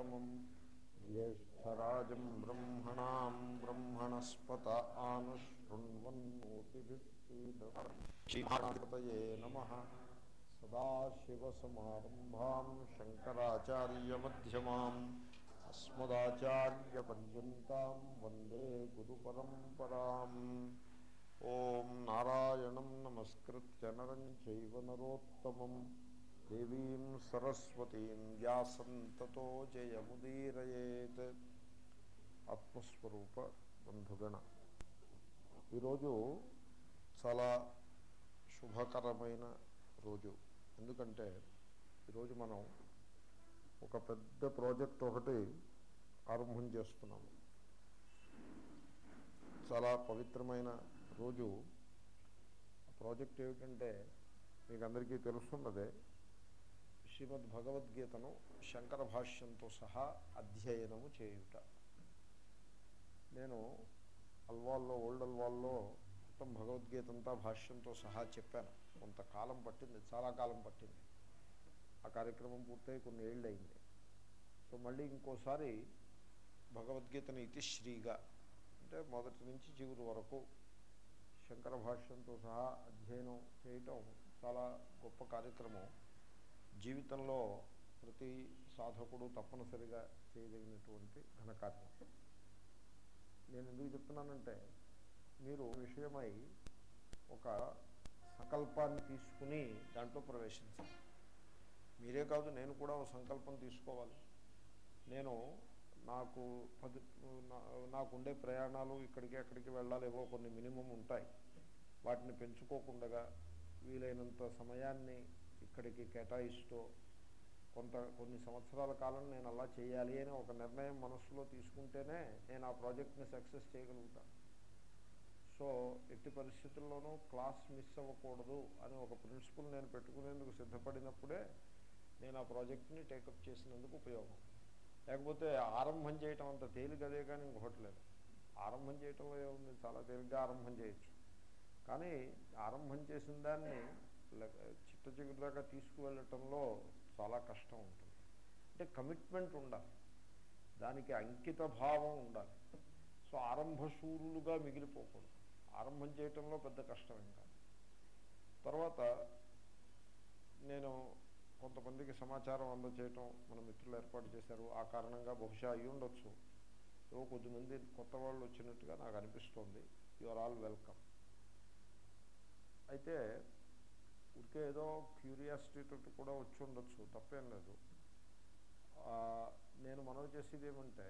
उत्तमम् ज्येष्ठराजम् ब्रह्मणाम् ब्रह्मणस्पत आनुशृण्वन्नोतिभिः नमः सदाशिवसमारम्भाम् शङ्कराचार्यमध्यमाम् अस्मदाचार्यपर्यन्ताम् वन्दे गुरुपरम्पराम् ॐ नारायणं नमस्कृत्य नरं चैव नरोत्तमम् దేవీం సరస్వతీం వ్యాసం తతో జయముదీరయేత్. ఆత్మస్వరూప బంధుగణ. ఈరోజు చాలా శుభకరమైన రోజు. ఎందుకంటే ఈరోజు మనం ఒక పెద్ద ప్రాజెక్ట్ ఒకటి ఆరంభం చేస్తున్నాము. చాలా పవిత్రమైన రోజు. ప్రాజెక్ట్ ఏమిటంటే మీకు అందరికీ తెలుస్తున్నదే శ్రీమద్ భగవద్గీతను శంకర భాష్యంతో సహా అధ్యయనము చేయుట. నేను అల్వాల్లో ఓల్డ్ అల్వాల్లో మొత్తం భగవద్గీత అంతా భాష్యంతో సహా చెప్పాను. కొంతకాలం పట్టింది చాలా కాలం పట్టింది. ఆ కార్యక్రమం పూర్తయి కొన్ని ఏళ్ళు అయింది సో మళ్ళీ ఇంకోసారి భగవద్గీతను ఇతిశ్రీగా అంటే మొదటి నుంచి చివరి వరకు శంకర భాష్యంతో సహా అధ్యయనం చేయటం చాలా గొప్ప కార్యక్రమం. జీవితంలో ప్రతి సాధకుడు తప్పనిసరిగా చేయదగినటువంటి ఘనకార్యం. నేను ఎందుకు చెప్తున్నానంటే మీరు విషయమై ఒక సంకల్పాన్ని తీసుకుని దాంట్లో ప్రవేశించాలి. మీరే కాదు నేను కూడా ఒక సంకల్పం తీసుకోవాలి. నేను నాకు పది నాకుండే ప్రయాణాలు ఇక్కడికి అక్కడికి వెళ్ళాలేవో కొన్ని మినిమం ఉంటాయి. వాటిని పెంచుకోకుండా వీలైనంత సమయాన్ని ఇక్కడికి కేటాయిస్తూ కొంత కొన్ని సంవత్సరాల కాలం నేను అలా చేయాలి అని ఒక నిర్ణయం మనసులో తీసుకుంటేనే నేను ఆ ప్రాజెక్ట్ని సక్సెస్ చేయగలుగుతాను సో ఎట్టి పరిస్థితుల్లోనూ క్లాస్ మిస్ అవ్వకూడదు అని ఒక ప్రిన్సిపల్ నేను పెట్టుకునేందుకు సిద్ధపడినప్పుడే నేను ఆ ప్రాజెక్ట్ని టేకప్ చేసినందుకు ఉపయోగం. లేకపోతే ఆరంభం చేయటం అంత తేలికదే కానీ ఇంకోటలేదు ఆరంభం చేయటంలో ఏముంది? చాలా తేలిగ్గా ఆరంభం చేయొచ్చు. కానీ ఆరంభం చేసిన దాన్ని చిట్ట చిగురు దాకా తీసుకువెళ్ళటంలో చాలా కష్టం ఉంటుంది. అంటే కమిట్మెంట్ ఉండాలి. దానికి అంకిత భావం ఉండాలి. సో ఆరంభశూరులుగా మిగిలిపోకూడదు. ఆరంభం చేయటంలో పెద్ద కష్టం ఇంకా తర్వాత నేను కొంతమందికి సమాచారం అందచేయటం మన మిత్రులు ఏర్పాటు చేశారు. ఆ కారణంగా బహుశా అయ్యి ఉండొచ్చు. ఏవో కొద్దిమంది కొత్త వాళ్ళు వచ్చినట్టుగా నాకు అనిపిస్తోంది. You are all welcome. అయితే ఊరికే ఏదో క్యూరియాసిటీ తోటి కూడా వచ్చి ఉండొచ్చు తప్పేం లేదు. నేను మనవి చేసేది ఏమంటే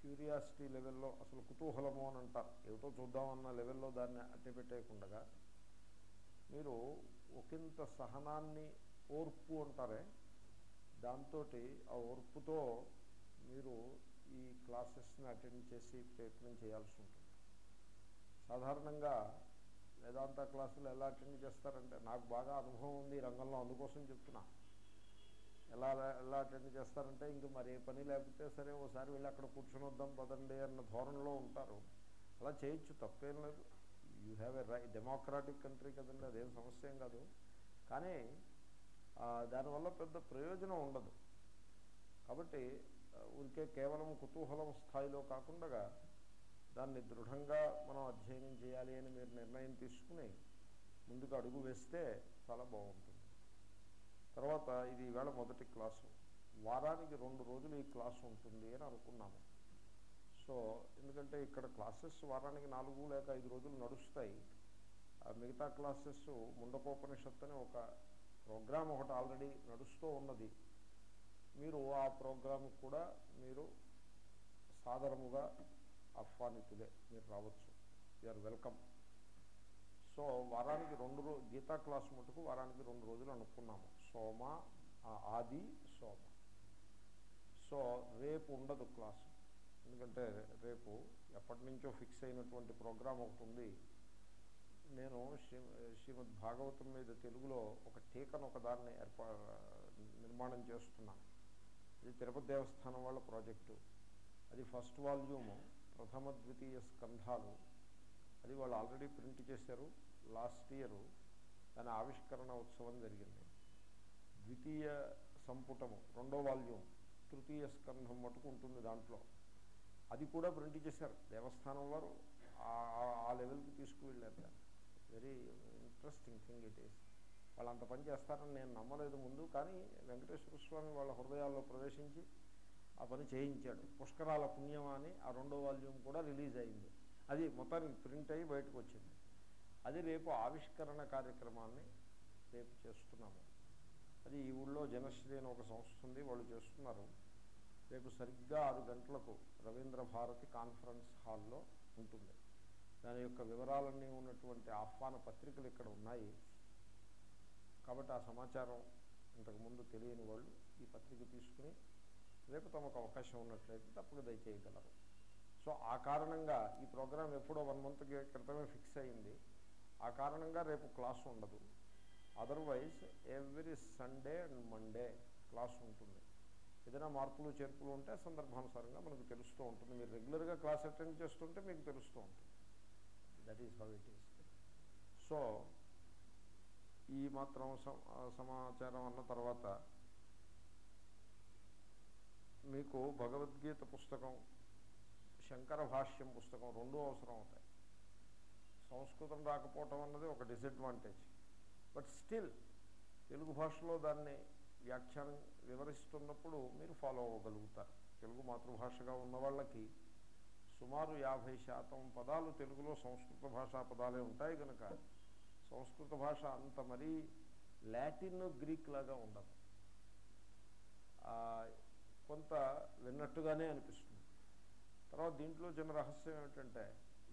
క్యూరియాసిటీ లెవెల్లో అసలు కుతూహలము అని అంటారు. ఏమిటో చూద్దామన్న లెవెల్లో దాన్ని అట్టి పెట్టేయకుండా మీరు ఒకంత సహనాన్ని ఓర్పు అంటారే దాంతో ఆ ఓర్పుతో మీరు ఈ క్లాసెస్ని అటెండ్ చేసి ప్రయత్నం చేయాల్సి ఉంటుంది. సాధారణంగా వేదాంత క్లాసులు ఎలా అటెండ్ చేస్తారంటే నాకు బాగా అనుభవం ఉంది ఈ రంగంలో అందుకోసం చెప్తున్నా. ఎలా ఎలా అటెండ్ చేస్తారంటే ఇంక మరి ఏ పని లేకపోతే సరే ఓసారి వెళ్ళి అక్కడ కూర్చొని వద్దాం పదండి అన్న ధోరణిలో ఉంటారు. అలా చేయొచ్చు తప్పేం లేదు. You have a right democratic country కదండి అదేం సమస్య ఏం కాదు. కానీ దానివల్ల పెద్ద ప్రయోజనం ఉండదు. కాబట్టి ఊరికే కేవలం కుతూహలం స్థాయిలో కాకుండా దాన్ని దృఢంగా మనం అధ్యయనం చేయాలి అని మీరు నిర్ణయం తీసుకుని ముందుకు అడుగు వేస్తే చాలా బాగుంటుంది. తర్వాత ఇది ఈవేళ మొదటి క్లాసు. వారానికి రెండు రోజులు ఈ క్లాసు ఉంటుంది అని అనుకున్నాము. సో ఎందుకంటే ఇక్కడ క్లాసెస్ వారానికి నాలుగు లేక ఐదు రోజులు నడుస్తాయి. మిగతా క్లాసెస్ ముండకోపనిషత్తు అని ఒక ప్రోగ్రామ్ ఒకటి ఆల్రెడీ నడుస్తూ ఉన్నది. మీరు ఆ ప్రోగ్రామ్ కూడా మీరు సాధారణముగా ఆహ్వానితులే మీరు రావచ్చు. యూఆర్ వెల్కమ్ సో వారానికి రెండు రోజు గీతా క్లాస్ మటుకు వారానికి రెండు రోజులు అనుకున్నాము. సోమ ఆది సోమ. సో రేపు ఉండదు క్లాసు. ఎందుకంటే రేపు ఎప్పటి నుంచో ఫిక్స్ అయినటువంటి ప్రోగ్రాం ఒకటి ఉంది. నేను శ్రీ శ్రీమద్ భాగవతం మీద తెలుగులో ఒక టీకను ఒకదాన్ని ఏర్పా నిర్మాణం చేస్తున్నాను. ఇది తిరుపతి దేవస్థానం వాళ్ళ ప్రాజెక్టు. అది ఫస్ట్ వాల్యూము. ప్రథమ ద్వితీయ స్కంధాలు అది వాళ్ళు ఆల్రెడీ ప్రింట్ చేశారు. లాస్ట్ ఇయర్ దాని ఆవిష్కరణ ఉత్సవం జరిగింది. ద్వితీయ సంపుటము రెండో వాల్యూమ్ తృతీయ స్కంధం మటుకు ఉంటుంది దాంట్లో. అది కూడా ప్రింట్ చేశారు. దేవస్థానం వారు ఆ- ఆ లెవెల్కి తీసుకువెళ్ళారు దాన్ని. Very interesting thing it is. వాళ్ళు అంత పని చేస్తారని నేను నమ్మలేదు ముందు కానీ వెంకటేశ్వర స్వామి వాళ్ళ హృదయాల్లో ప్రవేశించి ఆ పని చేయించాడు. పుష్కరాల పుణ్యం అని ఆ రెండో వాల్యూమ్ కూడా రిలీజ్ అయింది. అది మొత్తానికి ప్రింట్ అయ్యి బయటకు వచ్చింది. అది రేపు ఆవిష్కరణ కార్యక్రమాన్ని రేపు చేస్తున్నాము. అది ఈ ఊళ్ళో జనశ్రీ అని ఒక సంస్థ ఉంది వాళ్ళు చేస్తున్నారు. రేపు సరిగ్గా ఆరు గంటలకు రవీంద్ర భారతి కాన్ఫరెన్స్ హాల్లో ఉంటుంది. దాని యొక్క వివరాలన్నీ ఉన్నటువంటి ఆహ్వాన పత్రికలు ఇక్కడ ఉన్నాయి. కాబట్టి ఆ సమాచారం ఇంతకుముందు తెలియని వాళ్ళు ఈ పత్రిక తీసుకుని రేపు తమకు అవకాశం ఉన్నట్లయితే తప్పక దయచేయగలరు. సో ఆ కారణంగా ఈ ప్రోగ్రాం ఎప్పుడో వన్ మంత్ క్రితమే ఫిక్స్ అయింది. ఆ కారణంగా రేపు క్లాస్ ఉండదు. Otherwise every Sunday and Monday class ఉంటుంది. ఏదైనా మార్పులు చేర్పులు ఉంటే సందర్భానుసారంగా మనకు తెలుస్తూ ఉంటుంది. మీరు రెగ్యులర్గా క్లాస్ అటెండ్ చేస్తుంటే మీకు తెలుస్తూ ఉంటుంది. That is how it is so ఈ మాత్రం సమాచారం అన్న తర్వాత మీకు భగవద్గీత పుస్తకం శంకర భాష్యం పుస్తకం రెండూ అవసరం అవుతాయి. సంస్కృతం రాకపోవటం అన్నది ఒక డిసడ్వాంటేజ్. బట్ స్టిల్ తెలుగు భాషలో దాన్ని వ్యాఖ్యానం వివరిస్తున్నప్పుడు మీరు ఫాలో అవ్వగలుగుతారు. తెలుగు మాతృభాషగా ఉన్న వాళ్ళకి సుమారు యాభై శాతం పదాలు తెలుగులో సంస్కృత భాషా పదాలే ఉంటాయి కనుక సంస్కృత భాష అంత మరీ లాటిన్ గ్రీక్ లాగా ఉండదు. కొంత విన్నట్టుగానే అనిపిస్తుంది. తర్వాత దీంట్లో చిన్న రహస్యం ఏమిటంటే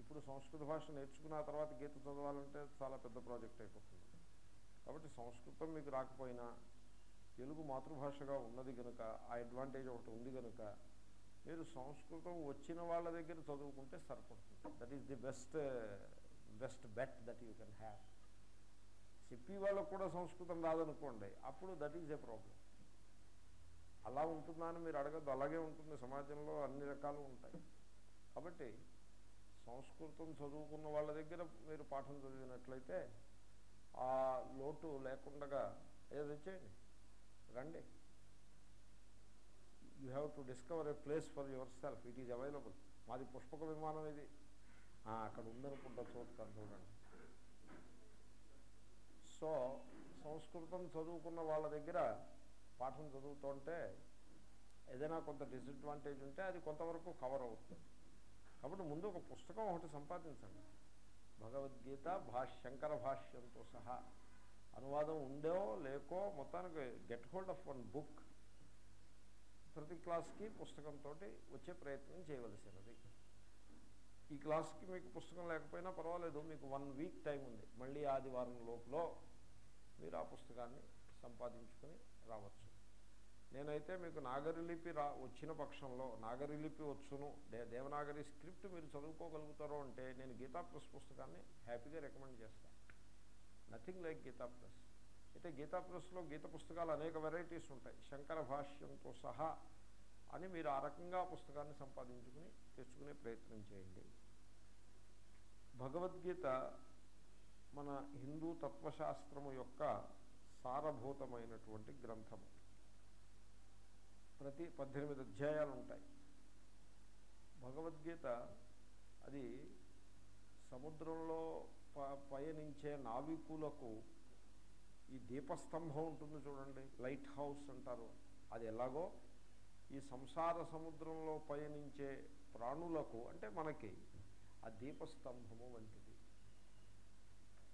ఇప్పుడు సంస్కృత భాష నేర్చుకున్న తర్వాత గీత చదవాలంటే చాలా పెద్ద ప్రాజెక్ట్ అయిపోతుంది. కాబట్టి సంస్కృతం మీకు రాకపోయినా తెలుగు మాతృభాషగా ఉన్నది కనుక ఆ అడ్వాంటేజ్ ఒకటి ఉంది కనుక మీరు సంస్కృతం వచ్చిన వాళ్ళ దగ్గర చదువుకుంటే సరిపడుతుంది. That is the best best bet that you can have చెప్పి వాళ్ళకు కూడా సంస్కృతం రాదనుకోండి అప్పుడు దట్ ఈజ్ ఏ ప్రాబ్లం అలా ఉంటుందా అని మీరు అడగద్దు. అలాగే ఉంటుంది. సమాజంలో అన్ని రకాలు ఉంటాయి. కాబట్టి సంస్కృతం చదువుకున్న వాళ్ళ దగ్గర మీరు పాఠం చదివినట్లయితే ఆ లోటు లేకుండా ఏదో చేయండి. రండి. You have to discover a place for yourself it is available మాది పుష్పక విమానం ఇది. అక్కడ ఉందనుకుంటా చోటు కాదు చూడండి. సో సంస్కృతం చదువుకున్న వాళ్ళ దగ్గర పాఠం చదువుతుంటే ఏదైనా కొంత డిసడ్వాంటేజ్ ఉంటే అది కొంతవరకు కవర్ అవుతుంది. కాబట్టి ముందు ఒక పుస్తకం ఒకటి సంపాదించండి. భగవద్గీత భాష శంకర భాష్యంతో సహా అనువాదం ఉందో లేకో మొత్తానికి get hold of one book ప్రతి క్లాస్కి పుస్తకంతో వచ్చే ప్రయత్నం చేయవలసినది. ఈ క్లాస్కి మీకు పుస్తకం లేకపోయినా పర్వాలేదు మీకు వన్ వీక్ టైం ఉంది. మళ్ళీ ఆదివారం లోపల మీరు ఆ పుస్తకాన్ని సంపాదించుకొని రావచ్చు. నేనైతే మీకు నాగరిలిపి రా వచ్చిన పక్షంలో నాగరిలిపి వచ్చును దే దేవనాగరి స్క్రిప్ట్ మీరు చదువుకోగలుగుతారో అంటే నేను గీతా ప్రెస్ పుస్తకాన్ని హ్యాపీగా రికమెండ్ చేస్తాను నథింగ్ లైక్ గీతా ప్రెస్ అయితే గీతా ప్రెస్లో గీత పుస్తకాలు అనేక వెరైటీస్ ఉంటాయి. శంకర భాష్యంతో సహా అని మీరు ఆ రకంగా పుస్తకాన్ని సంపాదించుకుని తెచ్చుకునే ప్రయత్నం చేయండి. భగవద్గీత మన హిందూ తత్వశాస్త్రము యొక్క సారభూతమైనటువంటి గ్రంథము. ప్రతి పద్దెనిమిది అధ్యాయాలు ఉంటాయి భగవద్గీత అది సముద్రంలో ప పయనించే నావికులకు ఈ దీపస్తంభం ఉంటుంది చూడండి లైట్ హౌస్ అంటారు. అది ఎలాగో ఈ సంసార సముద్రంలో పయనించే ప్రాణులకు అంటే మనకి ఆ దీపస్తంభము వంటిది.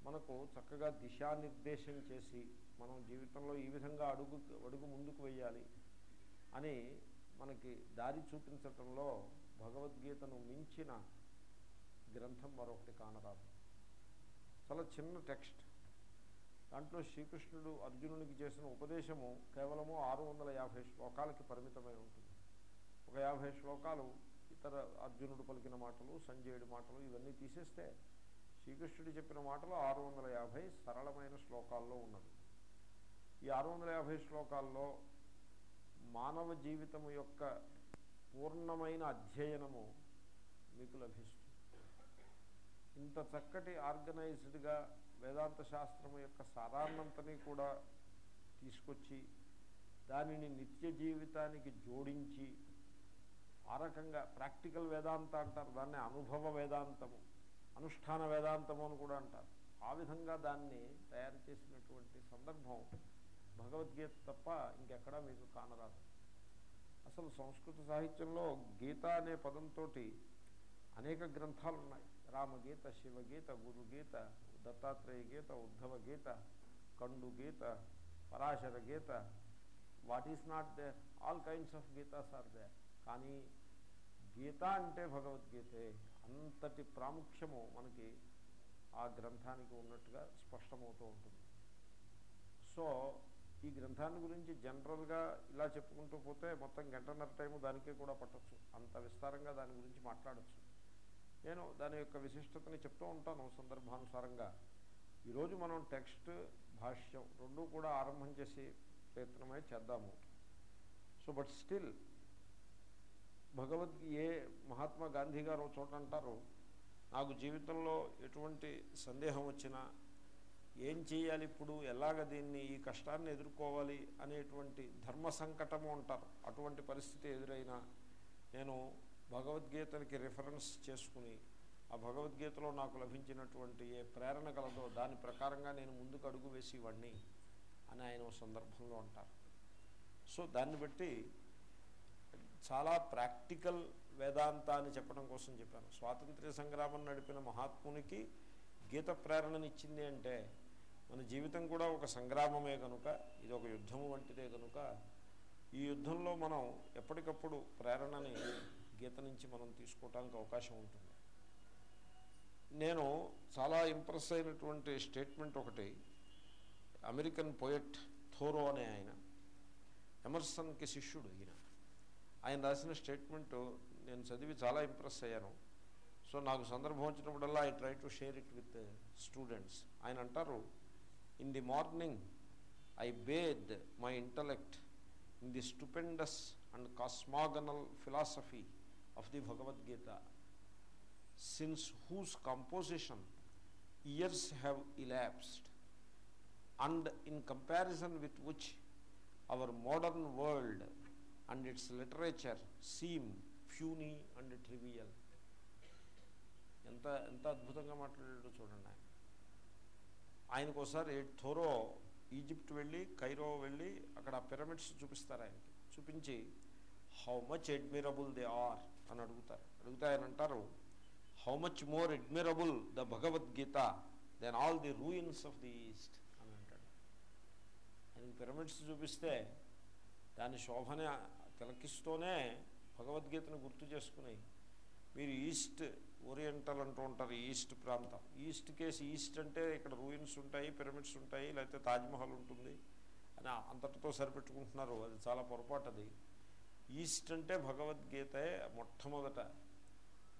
మనకు చక్కగా దిశానిర్దేశం చేసి మనం జీవితంలో ఈ విధంగా అడుగు అడుగు ముందుకు వెయ్యాలి. అని మనకి దారి చూపించటంలో భగవద్గీతను మించిన గ్రంథం మరొకటి కానరాదు. చాలా చిన్న టెక్స్ట్. దాంట్లో శ్రీకృష్ణుడు అర్జునునికి చేసిన ఉపదేశము కేవలము ఆరు వందల యాభై శ్లోకాలకి పరిమితమై ఉంటుంది. ఒక యాభై శ్లోకాలు ఇతర అర్జునుడు పలికిన మాటలు సంజయుడి మాటలు ఇవన్నీ తీసేస్తే శ్రీకృష్ణుడు చెప్పిన మాటలు ఆరు వందల యాభై సరళమైన శ్లోకాల్లో ఉన్నది ఈ ఆరు వందల యాభై శ్లోకాల్లో మానవ జీవితం యొక్క పూర్ణమైన అధ్యయనము మీకు లభిస్తుంది. ఇంత చక్కటి ఆర్గనైజ్డ్గా వేదాంత శాస్త్రము యొక్క సారాన్నంతని కూడా తీసుకొచ్చి దానిని నిత్య జీవితానికి జోడించి ఆ రకంగా ప్రాక్టికల్ వేదాంత అంటారు దాన్ని అనుభవ వేదాంతము అనుష్ఠాన వేదాంతము అని కూడా అంటారు. ఆ విధంగా దాన్ని తయారు చేసినటువంటి సందర్భం భగవద్గీత తప్ప ఇంకెక్కడా మీకు కానరాదు. అసలు సంస్కృత సాహిత్యంలో గీత అనే పదంతో అనేక గ్రంథాలు ఉన్నాయి రామగీత శివగీత గురుగీత దత్తాత్రేయ గీత ఉద్ధవ గీత కండు Gita Parashara Gita what is not they all kinds of Gitas are they కానీ గీత అంటే భగవద్గీతే. అంతటి ప్రాముఖ్యము మనకి ఆ గ్రంథానికి ఉన్నట్టుగా స్పష్టమవుతూ ఉంటుంది. సో ఈ గ్రంథాన్ని గురించి జనరల్గా ఇలా చెప్పుకుంటూ పోతే మొత్తం గంటన్నర టైము దానికే కూడా పట్టచ్చు. అంత విస్తారంగా దాని గురించి మాట్లాడచ్చు. నేను దాని యొక్క విశిష్టతని చెప్తూ ఉంటాను సందర్భానుసారంగా. ఈరోజు మనం టెక్స్ట్ భాష్యం రెండూ కూడా ఆరంభం చేసి ప్రయత్నమై చేద్దాము. సో బట్ స్టిల్ భగవద్ ఏ మహాత్మా గాంధీ గారు చోట అంటారు నాకు జీవితంలో ఎటువంటి సందేహం వచ్చినా ఏం చేయాలి ఇప్పుడు? ఎలాగ దీన్ని ఈ కష్టాన్ని ఎదుర్కోవాలి అనేటువంటి ధర్మ సంకటము అంటారు. అటువంటి పరిస్థితి ఎదురైనా నేను భగవద్గీతకి రిఫరెన్స్ చేసుకుని ఆ భగవద్గీతలో నాకు లభించినటువంటి ఏ ప్రేరణ కలదో దాని ప్రకారంగా నేను ముందుకు అడుగు వేసేవాడిని అని ఆయన సందర్భంలో అంటారు. సో దాన్ని బట్టి చాలా ప్రాక్టికల్ వేదాంత అని చెప్పడం కోసం చెప్పాను. స్వాతంత్ర్య సంగ్రామం నడిపిన మహాత్మునికి గీత ప్రేరణనిచ్చింది అంటే మన జీవితం కూడా ఒక సంగ్రామమే కనుక ఇది ఒక యుద్ధము వంటిదే కనుక ఈ యుద్ధంలో మనం ఎప్పటికప్పుడు ప్రేరణని గీత నుంచి మనం తీసుకోవటానికి అవకాశం ఉంటుంది. నేను చాలా ఇంప్రెస్ అయినటువంటి స్టేట్మెంట్ ఒకటి అమెరికన్ పోయట్ థోరో అనే ఆయన ఎమర్సన్కి శిష్యుడు ఈయన. ఆయన రాసిన స్టేట్మెంట్ నేను చదివి చాలా ఇంప్రెస్ అయ్యాను. సో నాకు సందర్భం వచ్చినప్పుడల్లా I try to share it with students. ఆయన అంటారు in the morning I bathe my intellect in the stupendous and cosmogonal philosophy of the Bhagavad Gita since whose composition years have elapsed and in comparison with which our modern world and its literature seem puny and trivial ఎంత ఎంత అద్భుతంగా మాట్లాడాడో చూడండి ఆయన. ఆయనకు ఒకసారి Thoreau Egypt వెళ్ళి Cairo వెళ్ళి అక్కడ పిరమిడ్స్ చూపిస్తారు ఆయనకి. చూపించి how much admirable they are అని అడుగుతారు. అడిగితే ఆయన అంటారు how much more admirable the Bhagavad Gita than all the ruins of the east అని అంటాడు. ఆయనకి పిరమిడ్స్ చూపిస్తే దాని శోభన తిలకిస్తూనే భగవద్గీతను గుర్తు చేసుకుని మీరు ఈస్ట్ ఓరియంటల్ అంటూ ఉంటారు ఈస్ట్ ప్రాంతం. ఈస్ట్ కేసు ఈస్ట్ అంటే ఇక్కడ రూయిన్స్ ఉంటాయి పిరమిడ్స్ ఉంటాయి లేకపోతే తాజ్మహల్ ఉంటుంది అని అంతటితో సరిపెట్టుకుంటున్నారు. అది చాలా పొరపాటు అది. ఈస్ట్ అంటే భగవద్గీతే మొట్టమొదట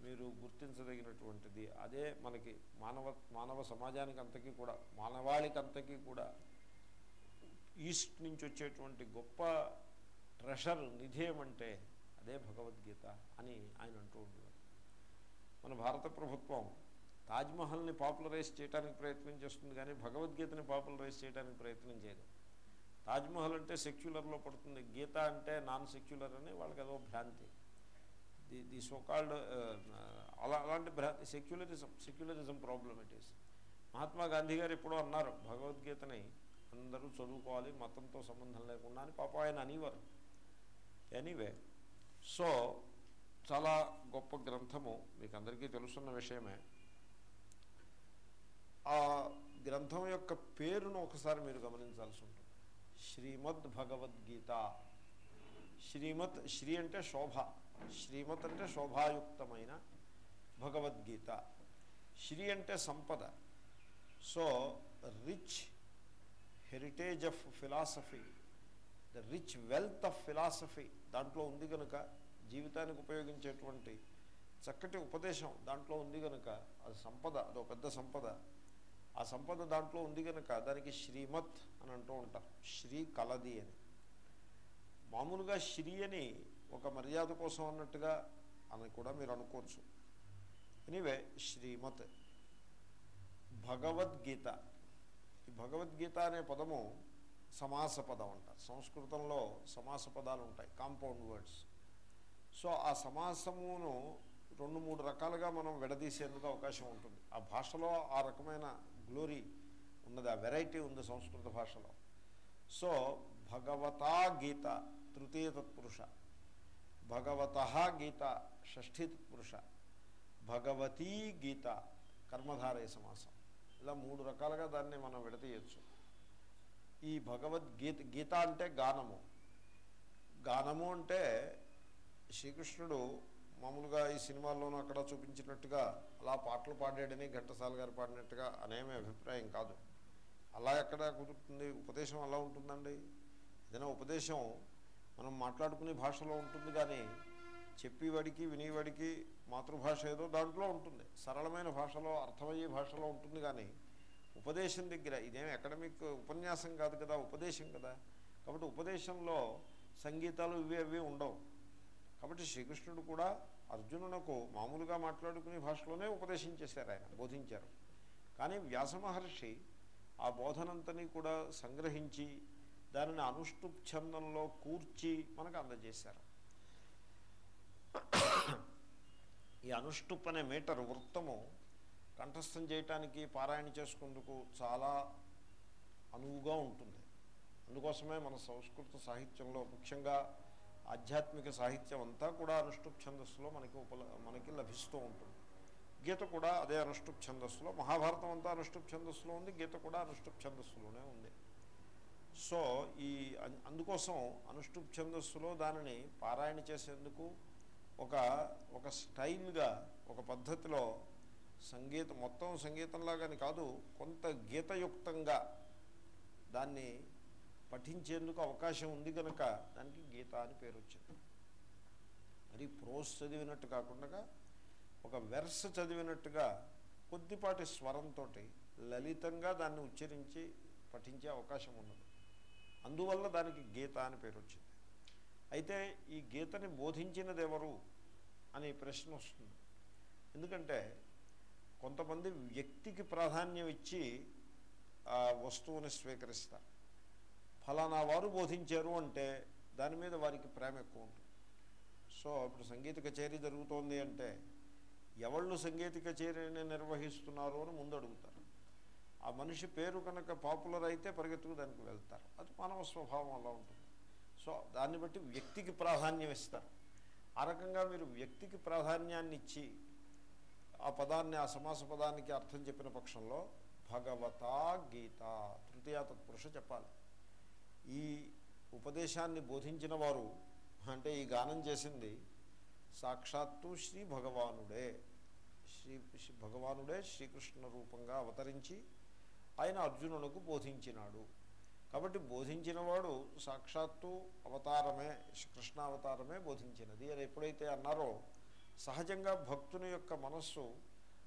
మీరు గుర్తించదగినటువంటిది. అదే మనకి మానవ మానవ సమాజానికి అంతకీ కూడా మానవాళికి అంతకీ కూడా ఈస్ట్ నుంచి వచ్చేటువంటి గొప్ప ట్రెషర్ నిధేయమంటే అదే భగవద్గీత అని ఆయన అంటూ ఉండేవారు. మన భారత ప్రభుత్వం తాజ్మహల్ని పాపులరైజ్ చేయడానికి ప్రయత్నం చేస్తుంది కానీ భగవద్గీతని పాపులరైజ్ చేయడానికి ప్రయత్నం చేయదు. తాజ్మహల్ అంటే సెక్యులర్లో పడుతుంది. గీత అంటే నాన్ సెక్యులర్ అని వాళ్ళకి అదో భ్రాంతి. ది ది సోకాల్డ్ అలా అలాంటి భ్రాంతి secularism secularism problem it is. Mahatma Gandhi garu ఎప్పుడో అన్నారు భగవద్గీతని అందరూ చదువుకోవాలి మతంతో సంబంధం లేకుండా అని పాప ఆయన అనేవారు. ఎనీవే సో చాలా గొప్ప గ్రంథము మీకు అందరికీ తెలుసున్న విషయమే. ఆ గ్రంథం యొక్క పేరును ఒకసారి మీరు గమనించాల్సి ఉంటుంది. శ్రీమద్ భగవద్గీత. శ్రీమత్ శ్రీ అంటే శోభ. శ్రీమత్ అంటే శోభాయుక్తమైన భగవద్గీత. శ్రీ అంటే సంపద. So rich heritage of philosophy the rich wealth of philosophy దాంట్లో ఉంది కనుక జీవితానికి ఉపయోగించేటువంటి చక్కటి ఉపదేశం దాంట్లో ఉంది కనుక అది సంపద అదో పెద్ద సంపద. ఆ సంపద దాంట్లో ఉంది కనుక దానికి శ్రీమత్ అని అంటూ ఉంటారు. శ్రీ కలది అని. మామూలుగా శ్రీ అని ఒక మర్యాద కోసం అన్నట్టుగా అని కూడా మీరు అనుకోవచ్చు. ఎనీవే శ్రీమత్. భగవద్గీత. ఈ భగవద్గీత అనే పదము సమాస పదం అంటారు. సంస్కృతంలో సమాస పదాలు ఉంటాయి. Compound words. సో ఆ సమాసమును రెండు మూడు రకాలుగా మనం విడదీసేందుకు అవకాశం ఉంటుంది. ఆ భాషలో ఆ రకమైన గ్లోరీ ఉన్నది ఆ వెరైటీ ఉంది సంస్కృత భాషలో. సో భగవతా గీత తృతీయ తత్పురుష భగవత గీత షష్ఠీ తత్పురుష భగవతీ గీత కర్మధారయ సమాసం. ఇలా మూడు రకాలుగా దాన్ని మనం విడతీయచ్చు ఈ భగవద్గీత గీత అంటే గానము. గానము అంటే శ్రీకృష్ణుడు మామూలుగా ఈ సినిమాల్లోనూ అక్కడ చూపించినట్టుగా అలా పాటలు పాడాడని ఘంటసాల గారు పాడినట్టుగా అనేమి అభిప్రాయం కాదు. అలా ఎక్కడ కుదురుతుంది? ఉపదేశం అలా ఉంటుందండి? ఏదైనా ఉపదేశం మనం మాట్లాడుకునే భాషలో ఉంటుంది కానీ చెప్పేవాడికి వినేవాడికి మాతృభాష ఏదో దాంట్లో ఉంటుంది. సరళమైన భాషలో అర్థమయ్యే భాషలో ఉంటుంది కానీ ఉపదేశం దగ్గర ఇదేం అకాడమిక్ ఉపన్యాసం కాదు కదా ఉపదేశం కదా. కాబట్టి ఉపదేశంలో సంగీతాలు ఇవి అవి ఉండవు. కాబట్టి శ్రీకృష్ణుడు కూడా అర్జునునకు మామూలుగా మాట్లాడుకునే భాషలోనే ఉపదేశం చేశారు ఆయన బోధించారు. కానీ వ్యాస మహర్షి ఆ బోధనంతని కూడా సంగ్రహించి దానిని అనుష్టుప్ ఛందంలో కూర్చి మనకు అందజేశారు. ఈ అనుష్టుప్ అనే మీటర్ వృత్తము కంఠస్థం చేయటానికి పారాయణ చేసుకుందుకు చాలా అనువుగా ఉంటుంది. అందుకోసమే మన సంస్కృత సాహిత్యంలో ముఖ్యంగా ఆధ్యాత్మిక సాహిత్యం అంతా కూడా అనుష్ఠుప్ ఛందస్సులో మనకి ఉపల మనకి లభిస్తూ ఉంటుంది. గీత కూడా అదే అనుష్ఠుప్ ఛందస్సులో మహాభారతం అంతా అనుష్ఠుప్ ఛందస్సులో ఉంది గీత కూడా అనుష్ఠుప్ ఛందస్సులోనే ఉంది. సో ఈ అందుకోసం అనుష్ఠుప్ ఛందస్సులో దానిని పారాయణ చేసేందుకు ఒక ఒక స్టైల్గా ఒక పద్ధతిలో సంగీతం మొత్తం సంగీతంలాగాని కాదు కొంత గీతయుక్తంగా దాన్ని పఠించేందుకు అవకాశం ఉంది కనుక దానికి గీత అని పేరు వచ్చింది. మరి ప్రోస్ చదివినట్టు కాకుండా ఒక వెర్స్ చదివినట్టుగా కొద్దిపాటి స్వరంతో లలితంగా దాన్ని ఉచ్చరించి పఠించే అవకాశం ఉన్నది. అందువల్ల దానికి గీత అని పేరు వచ్చింది. అయితే ఈ గీతని బోధించినది ఎవరు అనే ప్రశ్న వస్తుంది. ఎందుకంటే కొంతమంది వ్యక్తికి ప్రాధాన్యం ఇచ్చి ఆ వస్తువుని స్వీకరిస్తారు. ఫలానా వారు బోధించారు అంటే దాని మీద వారికి ప్రేమ ఎక్కువ ఉంటుంది. సో ఇప్పుడు సంగీత కచేరీ జరుగుతోంది అంటే ఎవళ్ళు సంగీత కచేరీని నిర్వహిస్తున్నారు అని ముందు అడుగుతారు. ఆ మనిషి పేరు కనుక పాపులర్ అయితే పరిగెత్తుకు దానికి వెళ్తారు. అది మానవ స్వభావం అలా ఉంటుంది. సో దాన్ని బట్టి వ్యక్తికి ప్రాధాన్యం ఇస్తారు. ఆ రకంగా మీరు వ్యక్తికి ప్రాధాన్యాన్ని ఇచ్చి ఆ పదాన్ని ఆ సమాస పదానికి అర్థం చెప్పిన పక్షంలో భగవతా గీత తృతీయ తత్పురుష చెప్పాలి. ఈ ఉపదేశాన్ని బోధించిన వారు అంటే ఈ గానం చేసింది సాక్షాత్తు శ్రీ భగవానుడే. శ్రీ భగవానుడే శ్రీకృష్ణ రూపంగా అవతరించి ఆయన అర్జునులకు బోధించినాడు. కాబట్టి బోధించినవాడు సాక్షాత్తు అవతారమే కృష్ణావతారమే బోధించినది. అని ఎప్పుడైతే అన్నారో సహజంగా భక్తుని యొక్క మనస్సు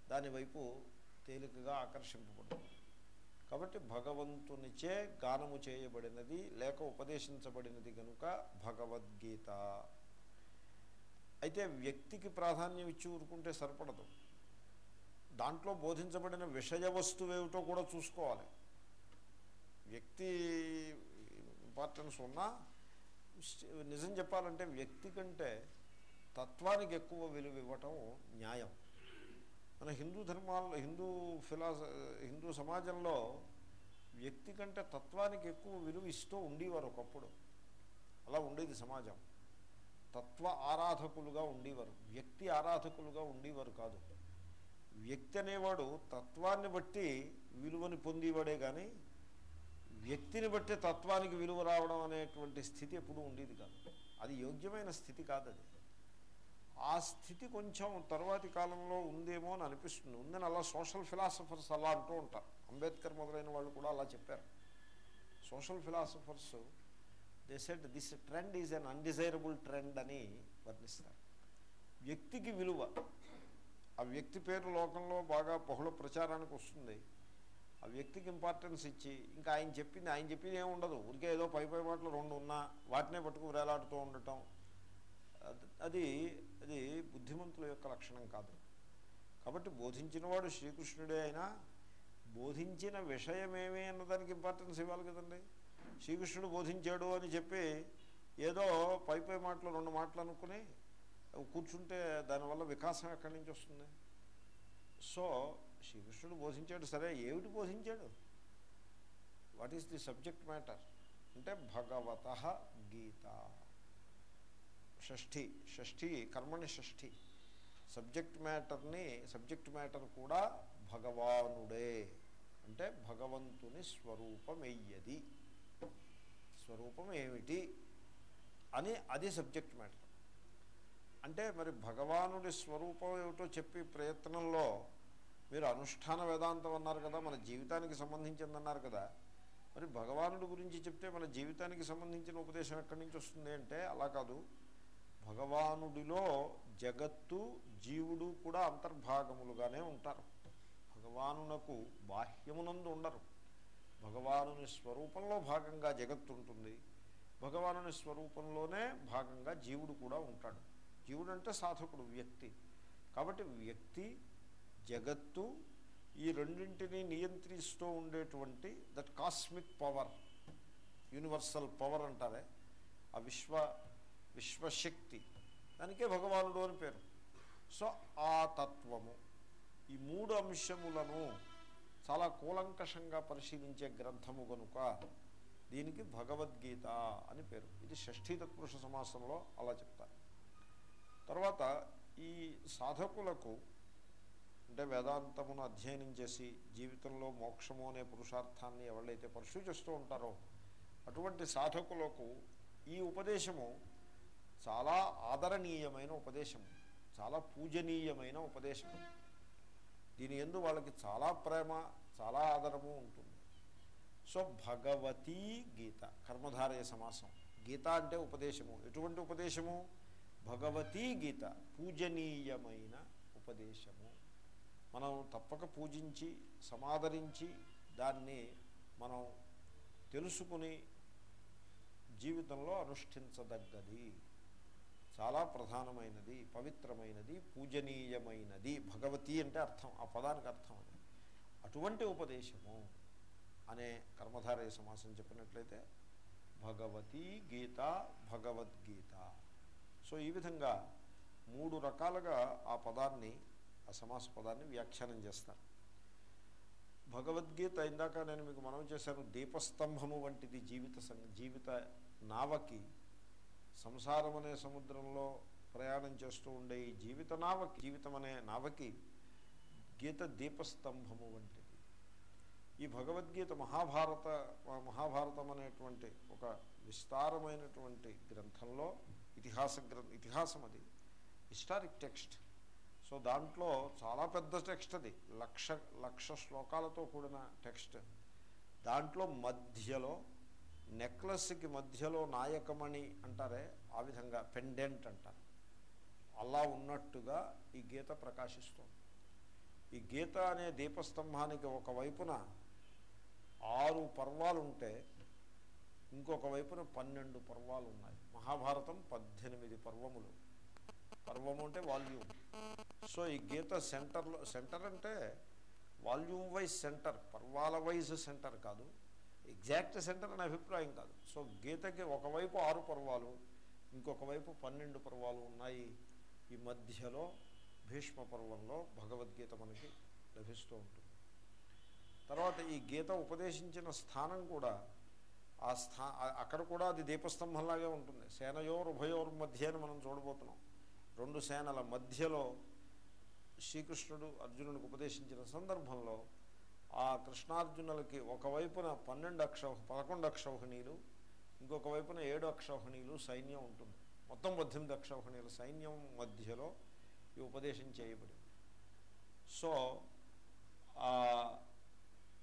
దాని వైపు తేలికగా ఆకర్షింపబడుతుంది. కాబట్టి భగవంతునిచే గానము చేయబడినది లేక ఉపదేశించబడినది కనుక భగవద్గీత. అయితే వ్యక్తికి ప్రాధాన్యం ఇచ్చి ఊరుకుంటే సరిపడదు. దాంట్లో బోధించబడిన విషయ వస్తువేమిటో కూడా చూసుకోవాలి. వ్యక్తి ఇంపార్టెన్స్ ఉన్నా నిజం చెప్పాలంటే వ్యక్తి కంటే తత్వానికి ఎక్కువ విలువ ఇవ్వటం న్యాయం. మన హిందూ ధర్మాల్లో హిందూ ఫిలాస హిందూ సమాజంలో వ్యక్తి కంటే తత్వానికి ఎక్కువ విలువ ఇస్తూ ఉండేవారు ఒకప్పుడు. అలా ఉండేది సమాజం. తత్వ ఆరాధకులుగా ఉండేవారు. వ్యక్తి ఆరాధకులుగా ఉండేవారు కాదు. వ్యక్తి అనేవాడు తత్వాన్ని బట్టి విలువని పొందేవాడే కానీ వ్యక్తిని బట్టి తత్వానికి విలువ రావడం అనేటువంటి స్థితి ఎప్పుడూ ఉండేది కాదు. అది యోగ్యమైన స్థితి కాదు అది ఆ స్థితి కొంచెం తర్వాతి కాలంలో ఉందేమో అని అనిపిస్తుంది. ఉందని అలా సోషల్ ఫిలాసఫర్స్ అలా అంటూ ఉంటారు. అంబేద్కర్ మొదలైన వాళ్ళు కూడా అలా చెప్పారు. Social philosophers they set this trend is un undesirable trend అని వర్ణిస్తారు. వ్యక్తికి విలువ ఆ వ్యక్తి పేరు లోకంలో బాగా బహుళ ప్రచారానికి వస్తుంది. ఆ వ్యక్తికి ఇంపార్టెన్స్ ఇచ్చి ఇంకా ఆయన చెప్పింది ఆయన చెప్పింది ఏమి ఉండదు. ఊరికే ఏదో పై పై మాటలు రెండు ఉన్నా వాటినే పట్టుకు వేలాడుతూ ఉండటం. అది- అది బుద్ధిమంతుల యొక్క లక్షణం కాదు. కాబట్టి బోధించినవాడు శ్రీకృష్ణుడే అయినా బోధించిన విషయమేమి అన్నదానికి ఇంపార్టెన్స్ ఇవ్వాలి కదండి? శ్రీకృష్ణుడు బోధించాడు అని చెప్పి ఏదో పై పై మాటలు రెండు మాటలు అనుకుని కూర్చుంటే దానివల్ల వికాసం ఎక్కడి నుంచి వస్తుంది? సో శ్రీకృష్ణుడు బోధించాడు సరే ఏమిటి బోధించాడు? What is the subject matter అంటే భగవత గీత. షష్ఠి షష్ఠి కర్మణి షష్ఠి. సబ్జెక్ట్ మ్యాటర్ని సబ్జెక్ట్ మ్యాటర్ కూడా భగవానుడే. అంటే భగవంతుని స్వరూపమెయ్యది. స్వరూపం ఏమిటి అని అది సబ్జెక్ట్ మ్యాటర్. అంటే మరి భగవానుడి స్వరూపం ఏమిటో చెప్పి ప్రయత్నంలో మీరు అనుష్ఠాన వేదాంతం అన్నారు కదా మన జీవితానికి సంబంధించింది అన్నారు కదా. మరి భగవానుడి గురించి చెప్తే మన జీవితానికి సంబంధించిన ఉపదేశం ఎక్కడి నుంచి వస్తుంది అంటే అలా కాదు. భగవానుడిలో జగత్తు జీవుడు కూడా అంతర్భాగములుగానే ఉంటారు. భగవానునకు బాహ్యమునందు ఉండరు. భగవానుని స్వరూపంలో భాగంగా జగత్తు ఉంటుంది. భగవానుని స్వరూపంలోనే భాగంగా జీవుడు కూడా ఉంటాడు. జీవుడు అంటే సాధకుడు వ్యక్తి. కాబట్టి వ్యక్తి జగత్తు ఈ రెండింటిని నియంత్రిస్తూ ఉండేటువంటి that cosmic power universal power అంటారే. ఆ విశ్వ విశ్వశక్తి. దానికే భగవానుడు అని పేరు. సో ఆ తత్వము ఈ మూడు అంశములను చాలా కూలంకషంగా పరిశీలించే గ్రంథము కనుక దీనికి భగవద్గీత అని పేరు. ఇది షష్ఠీ తత్పురుష సమాసంలో అలా చెప్తారు. తర్వాత ఈ సాధకులకు అంటే వేదాంతమును అధ్యయనం చేసి జీవితంలో మోక్షము అనే పురుషార్థాన్ని ఎవరైతే పర్సూ చేస్తూ ఉంటారో అటువంటి సాధకులకు ఈ ఉపదేశము చాలా ఆదరణీయమైన ఉపదేశము చాలా పూజనీయమైన ఉపదేశం. దీని ఎందు వాళ్ళకి చాలా ప్రేమ చాలా ఆదరము ఉంటుంది. సో భగవతీ గీత కర్మధారయ సమాసం. గీత అంటే ఉపదేశము. ఎటువంటి ఉపదేశము? భగవతీ గీత పూజనీయమైన ఉపదేశము. మనం తప్పక పూజించి సమాదరించి దాన్ని మనం తెలుసుకుని జీవితంలో అనుష్ఠించదగ్గది. చాలా ప్రధానమైనది పవిత్రమైనది పూజనీయమైనది. భగవతి అంటే అర్థం ఆ పదానికి అర్థం అది. అటువంటి ఉపదేశము అనే కర్మధారయ సమాసం చెప్పినట్లయితే భగవతీ గీత భగవద్గీత. సో ఈ విధంగా మూడు రకాలుగా ఆ పదాన్ని ఆ సమాస పదాన్ని వ్యాఖ్యానం చేస్తారు. భగవద్గీత ఇందాక నేను మీకు మనం చేశాను దీపస్తంభము వంటిది జీవిత సం- జీవిత నావకి సంసారం అనే సముద్రంలో ప్రయాణం చేస్తూ ఉండే ఈ జీవిత నావకి జీవితం అనే నావకి గీత దీపస్తంభము వంటిది. ఈ భగవద్గీత మహాభారత మహాభారతం అనేటువంటి ఒక విస్తారమైనటువంటి గ్రంథంలో ఇతిహాస గ్రంథ ఇతిహాసం అది హిస్టారిక్ టెక్స్ట్. సో దాంట్లో చాలా పెద్ద టెక్స్ట్ అది లక్ష లక్ష శ్లోకాలతో కూడిన టెక్స్ట్. దాంట్లో మధ్యలో నెక్లెస్కి మధ్యలో నాయకమణి అంటారే ఆ విధంగా పెండెంట్ అంటారు. అలా ఉన్నట్టుగా ఈ గీత ప్రకాశిస్తుంది. ఈ గీత అనే దీపస్తంభానికి ఒక వైపున ఆరు పర్వాలు ఉంటే ఇంకొక వైపున పన్నెండు పర్వాలు ఉన్నాయి మహాభారతం పద్దెనిమిది పర్వములు. పర్వము అంటే వాల్యూమ్. సో ఈ గీత సెంటర్లో సెంటర్ అంటే వాల్యూమ్ వైజ్ సెంటర్ పర్వాల వైజ్ సెంటర్ కాదు. ఎగ్జాక్ట్ సెంటర్ అనే అభిప్రాయం కాదు. సో గీతకి ఒకవైపు ఆరు పర్వాలు ఇంకొక వైపు పన్నెండు పర్వాలు ఉన్నాయి. ఈ మధ్యలో భీష్మ పర్వంలో భగవద్గీత మనకి లభిస్తూ ఉంటుంది. తర్వాత ఈ గీత ఉపదేశించిన స్థానం కూడా ఆ స్థా అక్కడ కూడా అది దీపస్తంభంలాగే ఉంటుంది. సేనయోర్ ఉభయోర్ మధ్య అని మనం చూడబోతున్నాం. రెండు సేనల మధ్యలో శ్రీకృష్ణుడు అర్జునుడికి ఉపదేశించిన సందర్భంలో ఆ కృష్ణార్జునులకి ఒకవైపున పన్నెండు అక్షౌహ పదకొండు అక్షౌహిణీలు ఇంకొక వైపున ఏడు అక్షౌహిణీలు సైన్యం ఉంటుంది. మొత్తం పద్దెనిమిది అక్షౌహిణీల సైన్యం మధ్యలో ఈ ఉపదేశం చేయబడింది. సో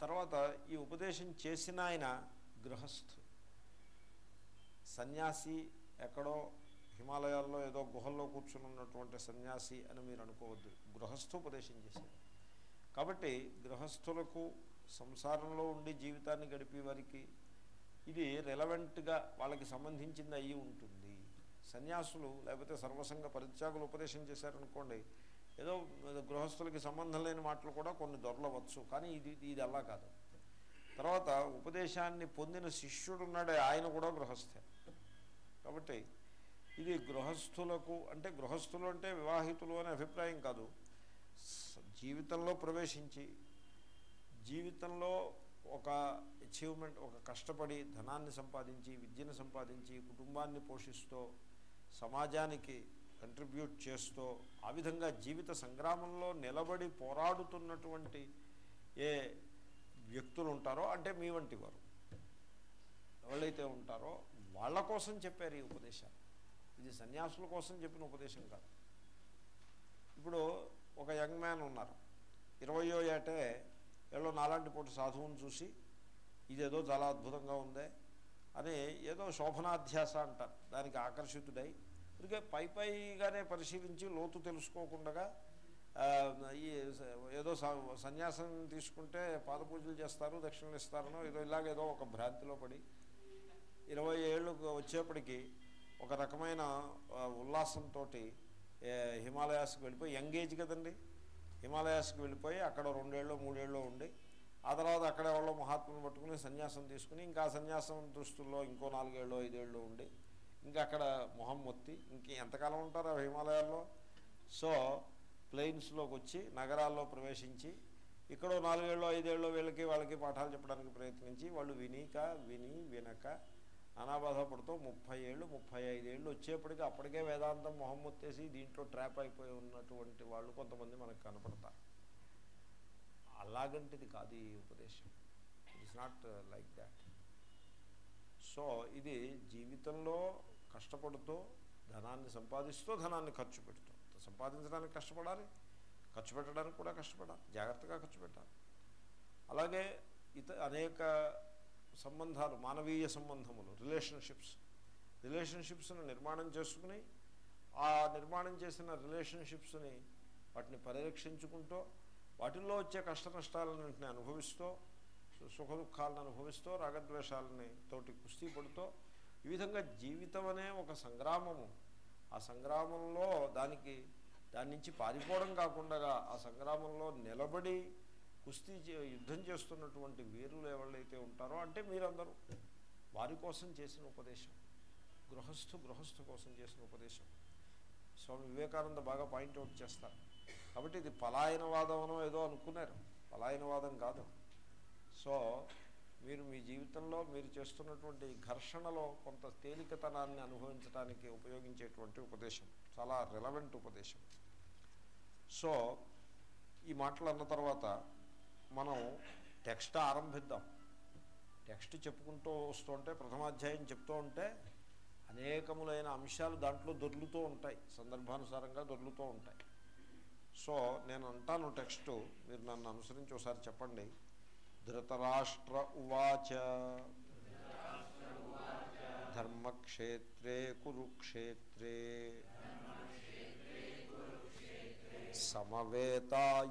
తర్వాత ఈ ఉపదేశం చేసిన ఆయన గృహస్థు. సన్యాసి ఎక్కడో హిమాలయాల్లో ఏదో గుహల్లో కూర్చుని ఉన్నటువంటి సన్యాసి అని మీరు అనుకోవద్దు. గృహస్థు ఉపదేశం చేశారు. కాబట్టి గృహస్థులకు సంసారంలో ఉండి జీవితాన్ని గడిపే వారికి ఇది రెలవెంట్గా వాళ్ళకి సంబంధించింది అయ్యి ఉంటుంది. సన్యాసులు లేకపోతే సర్వసంగ పరిత్యాగులు ఉపదేశం చేశారనుకోండి ఏదో గృహస్థులకి సంబంధం లేని మాటలు కూడా కొన్ని దొరలవచ్చు కానీ ఇది ఇది అలా కాదు. తర్వాత ఉపదేశాన్ని పొందిన శిష్యుడు ఉన్నాడే ఆయన కూడా గృహస్థే. కాబట్టి ఇది గృహస్థులకు అంటే గృహస్థులు అంటే వివాహితులు అనే అభిప్రాయం కాదు. జీవితంలో ప్రవేశించి జీవితంలో ఒక అచీవ్మెంట్ ఒక కష్టపడి ధనాన్ని సంపాదించి విద్యను సంపాదించి కుటుంబాన్ని పోషిస్తూ సమాజానికి కంట్రిబ్యూట్ చేస్తూ ఆ విధంగా జీవిత సంగ్రామంలో నిలబడి పోరాడుతున్నటువంటి ఏ వ్యక్తులు ఉంటారో అంటే మీ వంటి వారు. ఎవరైతే ఉంటారో వాళ్ళ కోసం చెప్పారు ఈ ఉపదేశాలు ఇది సన్యాసుల కోసం చెప్పిన ఉపదేశం కాదు. ఇప్పుడు ఒక యంగ్ మ్యాన్ ఉన్నారు. ఇరవయో ఏటే ఏళ్ళో నాలాంటి పూట సాధువుని చూసి ఇదేదో చాలా అద్భుతంగా ఉందే అని ఏదో శోభనాధ్యాస అంటారు. దానికి ఆకర్షితుడై ఇదిగే పై పైగానే పరిశీలించి లోతు తెలుసుకోకుండా ఈ ఏదో స- సన్యాసం తీసుకుంటే పాదపూజలు చేస్తారు దక్షిణలు ఇస్తారనో ఏదో ఇలాగేదో ఒక భ్రాంతిలో పడి ఇరవై ఏళ్ళు వచ్చేప్పటికి ఒక రకమైన ఉల్లాసంతో హిమాలయాస్కి వెళ్ళిపోయి యంగ్ ఏజ్ కదండి. హిమాలయాస్కి వెళ్ళిపోయి అక్కడ రెండేళ్ళు మూడేళ్ళు ఉండి ఆ తర్వాత అక్కడ ఎవరో మహాత్ములు పట్టుకుని సన్యాసం తీసుకుని ఇంకా సన్యాసం దృష్టిలో ఇంకో నాలుగేళ్ళు ఐదేళ్ళు ఉండి ఇంకా అక్కడ మొహం మొత్తి ఇంక ఎంతకాలం ఉంటారు ఆ హిమాలయాల్లో? సో ప్లెయిన్స్లోకి వచ్చి నగరాల్లో ప్రవేశించి ఇక్కడ నాలుగేళ్ళు ఐదేళ్ళు వీళ్ళకి వాళ్ళకి పాఠాలు చెప్పడానికి ప్రయత్నించి వాళ్ళు వినీక విని వినక అనాబాధపడుతూ ముప్పై ఏళ్ళు ముప్పై ఐదేళ్ళు వచ్చేప్పటికి అప్పటికే వేదాంతం మొహం వచ్చేసి దీంట్లో ట్రాప్ అయిపోయి ఉన్నటువంటి వాళ్ళు కొంతమంది మనకు కనపడతారు. అలాగంటిది కాదు ఈ ఉపదేశం. It's not like that so ఇది జీవితంలో కష్టపడుతూ ధనాన్ని సంపాదిస్తూ ధనాన్ని ఖర్చు పెడుతూ. సంపాదించడానికి కష్టపడాలి ఖర్చు పెట్టడానికి కూడా కష్టపడాలి జాగ్రత్తగా ఖర్చు పెట్టాలి. అలాగే ఇత అనేక సంబంధాలు మానవీయ సంబంధములు రిలేషన్షిప్స్ రిలేషన్షిప్స్ను నిర్మాణం చేసుకుని ఆ నిర్మాణం చేసిన రిలేషన్షిప్స్ని వాటిని పరిరక్షించుకుంటూ వాటిల్లో వచ్చే కష్ట నష్టాలన్నింటిని అనుభవిస్తూ సు- సుఖ దుఃఖాలను అనుభవిస్తూ రాగద్వేషాలని తోటి కుస్తీ పడుతూ ఈ విధంగా జీవితం అనే ఒక సంగ్రామము. ఆ సంగ్రామంలో దానికి దాని నుంచి పారిపోవడం కాకుండా ఆ సంగ్రామంలో నిలబడి కుస్తీ యుద్ధం చేస్తున్నటువంటి వీరులు ఎవరైతే ఉంటారో అంటే మీరందరూ వారి కోసం చేసిన ఉపదేశం. గృహస్థు గృహస్థు కోసం చేసిన ఉపదేశం. స్వామి వివేకానంద బాగా పాయింట్అవుట్ చేస్తారు. కాబట్టి ఇది పలాయనవాదమనో ఏదో అనుకున్నారు. పలాయనవాదం కాదు. సో మీరు మీ జీవితంలో మీరు చేస్తున్నటువంటి ఘర్షణలో కొంత తేలికతనాన్ని అనుభవించడానికి ఉపయోగించేటువంటి ఉపదేశం. చాలా రిలవెంట్ ఉపదేశం. సో ఈ మాటలు అన్న తర్వాత మనం టెక్స్ట్ ఆరంభిద్దాం. టెక్స్ట్ చెప్పుకుంటూ వస్తుంటే ప్రథమాధ్యాయం చెప్తూ ఉంటే అనేకములైన అంశాలు దాంట్లో దొర్లుతూ ఉంటాయి. సందర్భానుసారంగా దొర్లుతూ ఉంటాయి. సో నేను అంటాను టెక్స్ట్ మీరు నన్ను అనుసరించి ఒకసారి చెప్పండి. ధృతరాష్ట్ర ఉవాచ. ధర్మక్షేత్రే కురుక్షేత్రే. సమవేతాయుయుత్సవ.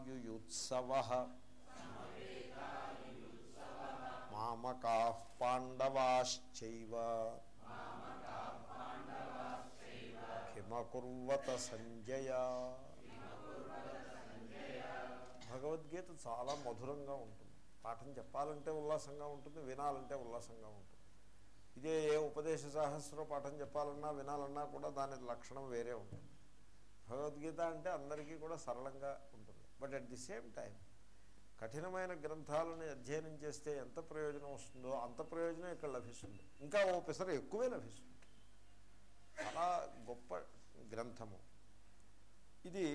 మామకా పాండవాశ్చైవ హిమకుర్వత సంజయ భగవద్గీత చాలా మధురంగా ఉంటుంది. పాఠం చెప్పాలంటే ఉల్లాసంగా ఉంటుంది వినాలంటే ఉల్లాసంగా ఉంటుంది. ఇదే ఏ ఉపదేశ సహస్ర పాఠం చెప్పాలన్నా వినాలన్నా కూడా దాని లక్షణం వేరే ఉంటుంది. భగవద్గీత అంటే అందరికీ కూడా సరళంగా ఉంటుంది. But at the same time కఠినమైన గ్రంథాలని అధ్యయనం చేస్తే ఎంత ప్రయోజనం వస్తుందో అంత ప్రయోజనం ఇక్కడ లభిస్తుంది. ఇంకా ఓ పిసర ఎక్కువే లభిస్తుంది. చాలా గొప్ప గ్రంథము. ఇది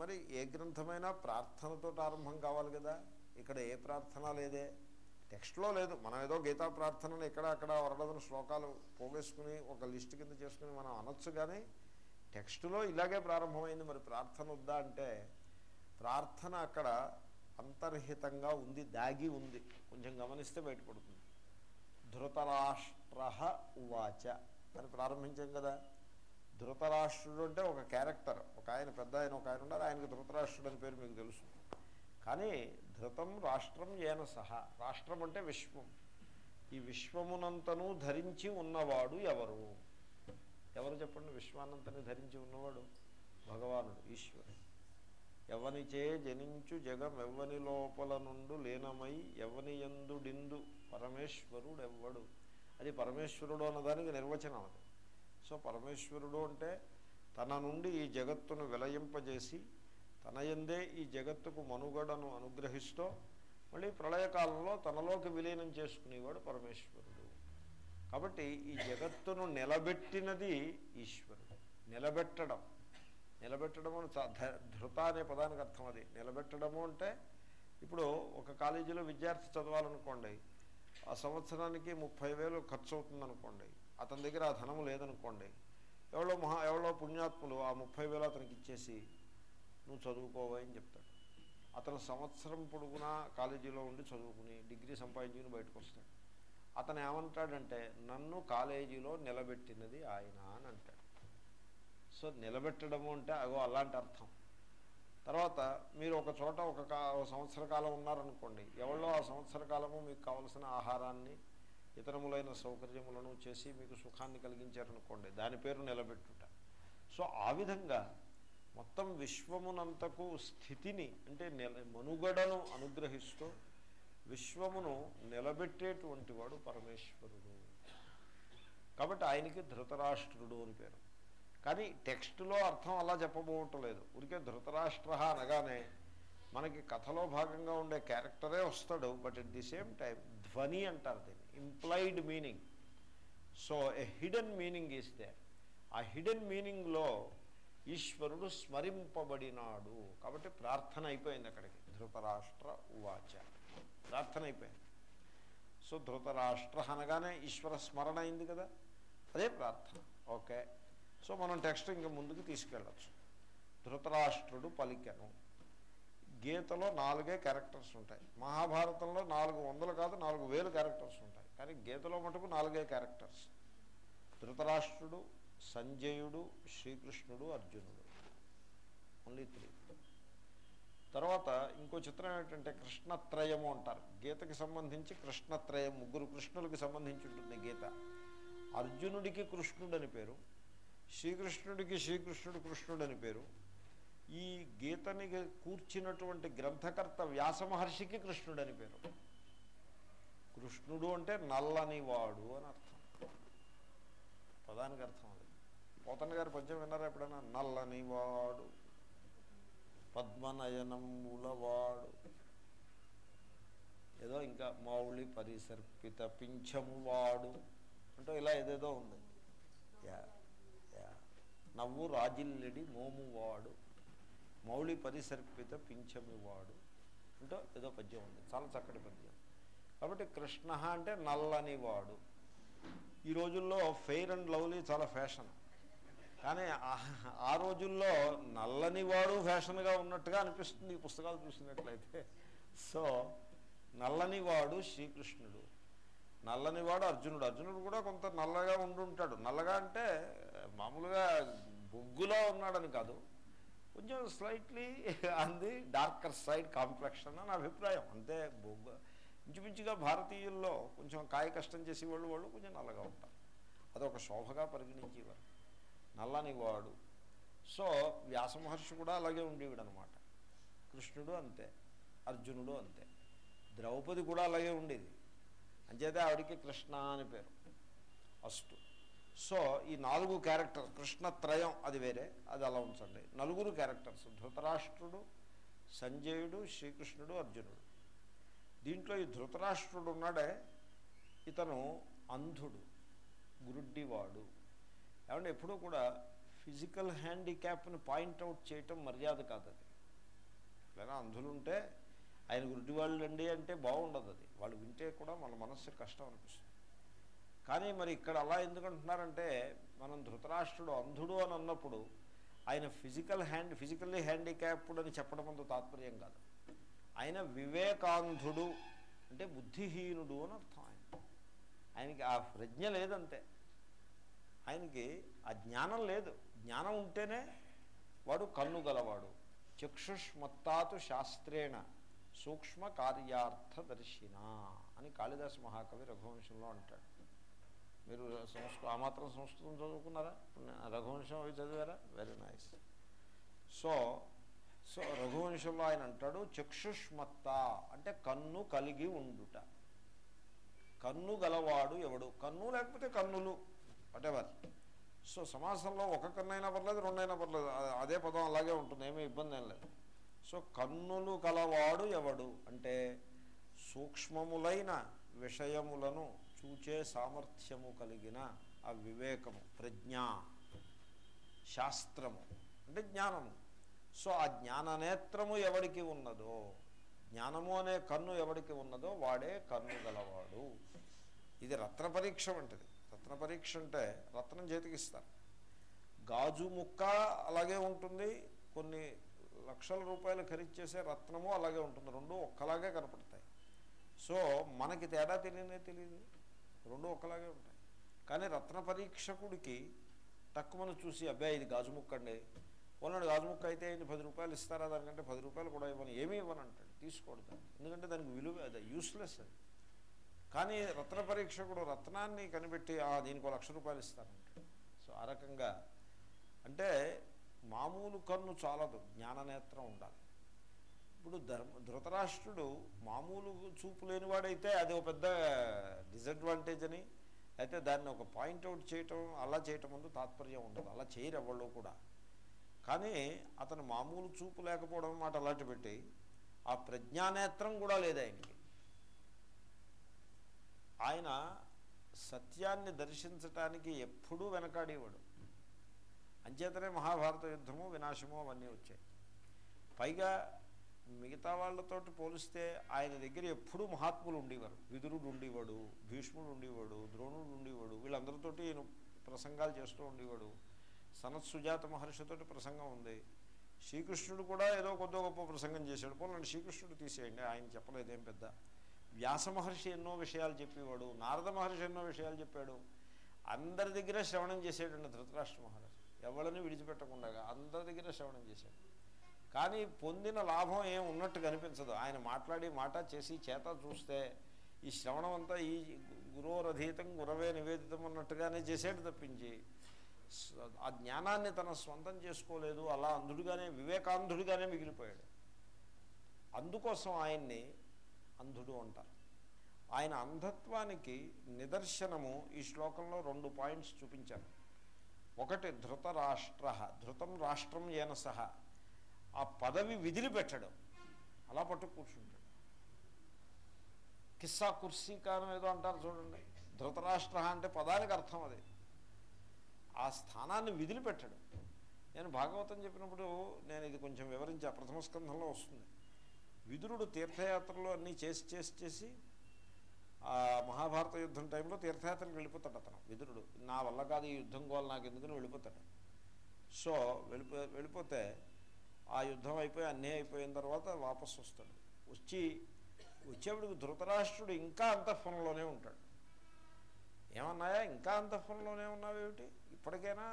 మరి ఏ గ్రంథమైనా ప్రార్థనతో ఆరంభం కావాలి కదా. ఇక్కడ ఏ ప్రార్థన లేదే. టెక్స్ట్లో లేదు. మనం ఏదో గీతా ప్రార్థనలు ఇక్కడ అక్కడ వరడదని శ్లోకాలు పోగేసుకుని ఒక లిస్ట్ కింద చేసుకుని మనం అనొచ్చు కానీ టెక్స్ట్లో ఇలాగే ప్రారంభమైంది. మరి ప్రార్థన వద్దా అంటే ప్రార్థన అక్కడ అంతర్హితంగా ఉంది దాగి ఉంది. కొంచెం గమనిస్తే బయటపడుతుంది. ధృతరాష్ట్ర ఉవాచ. అని ప్రారంభించాం కదా. ధృతరాష్ట్రుడు అంటే ఒక క్యారెక్టర్. ఒక ఆయన పెద్ద ఆయన ఒక ఆయన ఉన్నారు. ఆయనకు ధృతరాష్ట్రుడు అని పేరు మీకు తెలుసు. కానీ ధృతం రాష్ట్రం ఏన సహా. రాష్ట్రం అంటే విశ్వం. ఈ విశ్వమునంతను ధరించి ఉన్నవాడు ఎవరు? ఎవరు చెప్పండి? విశ్వానంతని ధరించి ఉన్నవాడు? భగవానుడు ఈశ్వరుడు. ఎవనిచే జనించు జగమెవ్వని లోపల నుండు లీనమై ఎవని ఎందుడిందు పరమేశ్వరుడెవ్వడు. అది పరమేశ్వరుడు అన్నదానికి నిర్వచనం అది. సో పరమేశ్వరుడు అంటే తన నుండి ఈ జగత్తును విలయింపజేసి తన ఎందే ఈ జగత్తుకు మనుగడను అనుగ్రహిస్తూ మళ్ళీ ప్రళయకాలంలో తనలోకి విలీనం చేసుకునేవాడు పరమేశ్వరుడు. కాబట్టి ఈ జగత్తును నిలబెట్టినది ఈశ్వరుడు. నిలబెట్టడం. నిలబెట్టడము ధృత అనే పదానికి అర్థం అది. నిలబెట్టడము అంటే ఇప్పుడు ఒక కాలేజీలో విద్యార్థి చదవాలనుకోండి ఆ సంవత్సరానికి ముప్పై వేలు ఖర్చు అవుతుందనుకోండి అతని దగ్గర ఆ ధనము లేదనుకోండి ఎవరో మహా ఎవరో పుణ్యాత్ములు ఆ ముప్పై వేలు అతనికి ఇచ్చేసి నువ్వు చదువుకోవని చెప్తాడు. అతను సంవత్సరం పొడుగునా కాలేజీలో ఉండి చదువుకుని డిగ్రీ సంపాదించుకుని బయటకు వస్తాడు. అతను ఏమంటాడంటే నన్ను కాలేజీలో నిలబెట్టినది ఆయన అని అంటాడు. సో నిలబెట్టడము అంటే అగో అలాంటి అర్థం. తర్వాత మీరు ఒక చోట ఒక సంవత్సర కాలం ఉన్నారనుకోండి ఎవరో ఆ సంవత్సర కాలము మీకు కావలసిన ఆహారాన్ని ఇతరములైన సౌకర్యములను చేసి మీకు సుఖాన్ని కలిగించారనుకోండి దాని పేరు నిలబెట్టుట. సో ఆ విధంగా మొత్తం విశ్వమునంతకు స్థితిని అంటే నిల మనుగడను అనుగ్రహిస్తూ విశ్వమును నిలబెట్టేటువంటి వాడు పరమేశ్వరుడు. కాబట్టి ఆయనకి ధృతరాష్ట్రుడు అని పేరు. కానీ టెక్స్ట్లో అర్థం అలా చెప్పబోవటం లేదు ఉరికే ధృతరాష్ట్ర అనగానే మనకి కథలో భాగంగా ఉండే క్యారెక్టరే వస్తాడు but at the same time ధ్వని అంటారు దీన్ని implied meaning so a hidden meaning ఇస్తే ఆ హిడెన్ మీనింగ్లో ఈశ్వరుడు స్మరింపబడినాడు. కాబట్టి ప్రార్థన అయిపోయింది అక్కడికి. ధృతరాష్ట్ర ఉవాచ. ప్రార్థన అయిపోయింది. సో ధృతరాష్ట్ర అనగానే ఈశ్వర స్మరణ అయింది కదా? అదే ప్రార్థన. ఓకే. సో మనం టెక్స్ట్ ఇంకా ముందుకు తీసుకెళ్ళచ్చు. ధృతరాష్ట్రుడు పలికెను. గీతలో నాలుగే క్యారెక్టర్స్ ఉంటాయి. మహాభారతంలో నాలుగు వందలు కాదు నాలుగు వేలు క్యారెక్టర్స్ ఉంటాయి. కానీ గీతలో మటుకు నాలుగే క్యారెక్టర్స్ ధృతరాష్ట్రుడు సంజయుడు శ్రీకృష్ణుడు అర్జునుడు. ఓన్లీ త్రీ తర్వాత ఇంకో చిత్రం ఏంటంటే కృష్ణత్రయము అంటారు. గీతకి సంబంధించి కృష్ణత్రయం ముగ్గురు కృష్ణులకి సంబంధించి ఉంటుంది గీత. అర్జునుడికి కృష్ణుడు అని పేరు. శ్రీకృష్ణుడికి శ్రీకృష్ణుడు కృష్ణుడు అని పేరు. ఈ గీతని కూర్చినటువంటి గ్రంథకర్త వ్యాస మహర్షికి కృష్ణుడు అని పేరు. కృష్ణుడు అంటే నల్లని వాడు అని అర్థం. పదానికి అర్థం అది. పోతన్న గారు పద్యం విన్నారా ఎప్పుడైనా? నల్లని వాడు పద్మనయనములవాడు ఏదో ఇంకా మౌళి పరిసర్పిత పింఛము వాడు అంటూ ఇలా ఏదేదో ఉంది. యా. నవ్వు రాజిల్లెడి మోమువాడు మౌళి పరిసర్పిత పింఛమివాడు. అంటూ ఏదో పద్యం ఉంది చాలా చక్కటి పద్యం. కాబట్టి కృష్ణ అంటే నల్లని వాడు ఈ రోజుల్లో ఫెయిర్ అండ్ లవ్లీ చాలా ఫ్యాషన్. కానీ ఆ- ఆ రోజుల్లో నల్లని వాడు ఫ్యాషన్గా ఉన్నట్టుగా అనిపిస్తుంది ఈ పుస్తకాలు చూసినట్లయితే. సో నల్లని వాడు శ్రీకృష్ణుడు. నల్లని వాడు అర్జునుడు. అర్జునుడు కూడా కొంత నల్లగా ఉండుంటాడు. నల్లగా అంటే మామూలుగా బొగ్గులో ఉన్నాడని కాదు కొంచెం స్లైట్లీ అంది ది డార్కర్ సైడ్ కాంప్లెక్షన్ అని అభిప్రాయం. అంతే బొగ్గు ఇంచుమించుగా భారతీయుల్లో కొంచెం కాయ కష్టం చేసేవాళ్ళు వాళ్ళు కొంచెం నల్లగా ఉంటారు. అదొక శోభగా పరిగణించేవారు. నల్లని వాడు సో వ్యాస మహర్షి కూడా అలాగే ఉండేవాడు అనమాట కృష్ణుడు అంతే అర్జునుడు అంతే. ద్రౌపది కూడా అలాగే ఉండేది. అంచేతే ఆవిడికి కృష్ణ అని పేరు. అస్టు సో ఈ నాలుగు క్యారెక్టర్ కృష్ణత్రయం అది వేరే అది అలా ఉంచండి. నలుగురు క్యారెక్టర్స్ ధృతరాష్ట్రుడు సంజయుడు శ్రీకృష్ణుడు అర్జునుడు. దీంట్లో ఈ ధృతరాష్ట్రుడు ఉన్నాడే ఇతను అంధుడు గురుడ్డివాడు. ఏమంటే ఎప్పుడూ కూడా ఫిజికల్ హ్యాండిక్యాప్ని పాయింట్అవుట్ చేయటం మర్యాద కాదు అది లేదా అంధులుంటే ఆయన గుడ్డివాళ్ళు అండి అంటే బాగుండదు అది వాళ్ళు వింటే కూడా మన మనస్సు కష్టం అనిపిస్తుంది. కానీ మరి ఇక్కడ అలా ఎందుకంటున్నారంటే మనం ధృతరాష్ట్రుడు అంధుడు అని అన్నప్పుడు ఆయన ఫిజికల్ హ్యాండ్ ఫిజికల్లీ హ్యాండిక్యాప్డ్ అని చెప్పడం అంత తాత్పర్యం కాదు. ఆయన వివేకాంధుడు అంటే బుద్ధిహీనుడు అని అర్థం ఆయన. ఆయనకి ఆ ప్రజ్ఞ లేదంతే. ఆయనకి ఆ జ్ఞానం లేదు. జ్ఞానం ఉంటేనే వాడు కన్ను గలవాడు చక్షుష్మత్తాతు శాస్త్రేణ సూక్ష్మ కార్యార్థదర్శిన అని కాళిదాస్ మహాకవి రఘువంశంలో అంటాడు. మీరు సంస్కృతం ఆ మాత్రం సంస్కృతం చదువుకున్నారా? రఘువంశం అవి చదివారా? వెరీ నైస్ సో సో రఘువంశంలో ఆయన అంటాడు చక్షుష్మత్త అంటే కన్ను కలిగి ఉండుట. కన్ను గలవాడు ఎవడు? కన్ను లేకపోతే కన్నులు? వాటెవర్ సో సమాసంలో ఒక కన్నైనా పర్లేదు రెండైనా పర్లేదు. అదే పదం అలాగే ఉంటుంది ఏమీ ఇబ్బంది ఏం లేదు. సో కన్నులు గలవాడు ఎవడు? అంటే సూక్ష్మములైన విషయములను చూచే సామర్థ్యము కలిగిన ఆ వివేకము ప్రజ్ఞ శాస్త్రము అంటే జ్ఞానము. సో ఆ జ్ఞాననేత్రము ఎవడికి ఉన్నదో జ్ఞానము అనే కన్ను ఎవడికి ఉన్నదో వాడే కన్ను గలవాడు. ఇది రత్న పరీక్ష వంటిది. రత్న పరీక్ష అంటే రత్నం చేతికిస్తారు గాజు ముక్క అలాగే ఉంటుంది. కొన్ని లక్షల రూపాయలు ఖరీదు చేసే రత్నము అలాగే ఉంటుంది. రెండు ఒక్కలాగే కనపడతాయి. సో మనకి తేడా తెలియనే తెలియదు రెండు ఒక్కలాగే ఉంటాయి. కానీ రత్న పరీక్షకుడికి తక్కువను చూసి అబ్బాయి ఇది గాజు ముక్క అండి. గాజు ముక్క అయితే ఆయన పది రూపాయలు ఇస్తారా? దానికంటే పది రూపాయలు కూడా ఇవ్వను. ఏమీ ఇవ్వను అంటాడు తీసుకోడు ఎందుకంటే దానికి విలువ అది. యూస్లెస్ అది. కానీ రత్న పరీక్షకుడు రత్నాన్ని కనిపెట్టి "ఆ, దీనికి లక్ష రూపాయలు ఇస్తానంటాడు. సో ఆ రకంగా అంటే మామూలు కన్ను చాలదు. జ్ఞాననేత్రం ఉండాలి. ఇప్పుడు ధర్మ ధృతరాష్ట్రుడు మామూలు చూపు లేనివాడైతే అది ఒక పెద్ద డిసడ్వాంటేజ్ అని. అయితే దాన్ని ఒక పాయింట్అవుట్ చేయటం అలా చేయటం ముందు తాత్పర్యం ఉండదు అలా చేయరు ఎవళ్ళు కూడా. కానీ అతను మామూలు చూపు లేకపోవడం మాట అలాంటి పెట్టి ఆ ప్రజ్ఞానేత్రం కూడా లేదు ఆయనకి. ఆయన సత్యాన్ని దర్శించటానికి ఎప్పుడూ వెనకాడేవాడు. అంచేతనే మహాభారత యుద్ధము వినాశము అవన్నీ వచ్చాయి. పైగా మిగతా వాళ్ళతోటి పోలిస్తే ఆయన దగ్గర ఎప్పుడూ మహాత్ములు ఉండేవారు. విదురుడు ఉండేవాడు భీష్ముడు ఉండేవాడు ద్రోణుడు ఉండేవాడు వీళ్ళందరితోటి ఈయన ప్రసంగాలు చేస్తూ ఉండేవాడు. సనత్ సుజాత మహర్షితోటి ప్రసంగం ఉంది. శ్రీకృష్ణుడు కూడా ఏదో కొద్ది గొప్ప ప్రసంగం చేశాడు. పోలండి శ్రీకృష్ణుడు తీసేయండి ఆయన చెప్పలేదేం పెద్ద. వ్యాస మహర్షి ఎన్నో విషయాలు చెప్పేవాడు నారద మహర్షి ఎన్నో విషయాలు చెప్పాడు. అందరి దగ్గర శ్రవణం చేసేటండి ధృతరాష్ట్ర మహర్షి ఎవరిని విడిచిపెట్టకుండా అందరి దగ్గర శ్రవణం చేశాడు. కానీ పొందిన లాభం ఏం ఉన్నట్టు కనిపించదు. ఆయన మాట్లాడి మాట చేసి చేత చూస్తే ఈ శ్రవణం అంతా ఈ గురోరధీతం గురవే నివేదితం అన్నట్టుగానే చేసేట తప్పించి ఆ జ్ఞానాన్ని తన స్వంతం చేసుకోలేదు అలా అంధుడుగానే వివేకాంధుడిగానే మిగిలిపోయాడు. అందుకోసం ఆయన్ని అంధుడు అంటారు. ఆయన అంధత్వానికి నిదర్శనము ఈ శ్లోకంలో రెండు పాయింట్స్ చూపించారు ఒకటి ధృతరాష్ట్ర ధృతం రాష్ట్రం ఏన సహా. ఆ పదవి విదిలిపెట్టడం. అలా పట్టు కూర్చుంటాడు. కిస్సా కుర్సీకానం ఏదో అంటారు చూడండి. ధృతరాష్ట్ర అంటే పదానికి అర్థం అది. ఆ స్థానాన్ని విదిలిపెట్టడం. నేను భాగవతం చెప్పినప్పుడు నేను ఇది కొంచెం వివరించా ప్రథమ స్కంధంలో వస్తుంది. విదురుడు తీర్థయాత్రలు అన్నీ చేసి చేసి చేసి ఆ మహాభారత యుద్ధం టైంలో తీర్థయాత్రలకు వెళ్ళిపోతాడు అతను విదురుడు. నా వల్ల కాదు ఈ యుద్ధం గోలు నాకు ఎందుకని వెళ్ళిపోతాడు. సో వెళ్ళిపో వెళ్ళిపోతే ఆ యుద్ధం అయిపోయి అన్నీ అయిపోయిన తర్వాత వాపసు వస్తాడు. వచ్చి వచ్చేప్పటికి ధృతరాష్ట్రుడు ఇంకా అంతఃపురంలోనే ఉంటాడు. ఏమన్నాయా? ఇంకా అంతఃపురంలోనే ఉన్నావేమిటి? ఇప్పటికైనా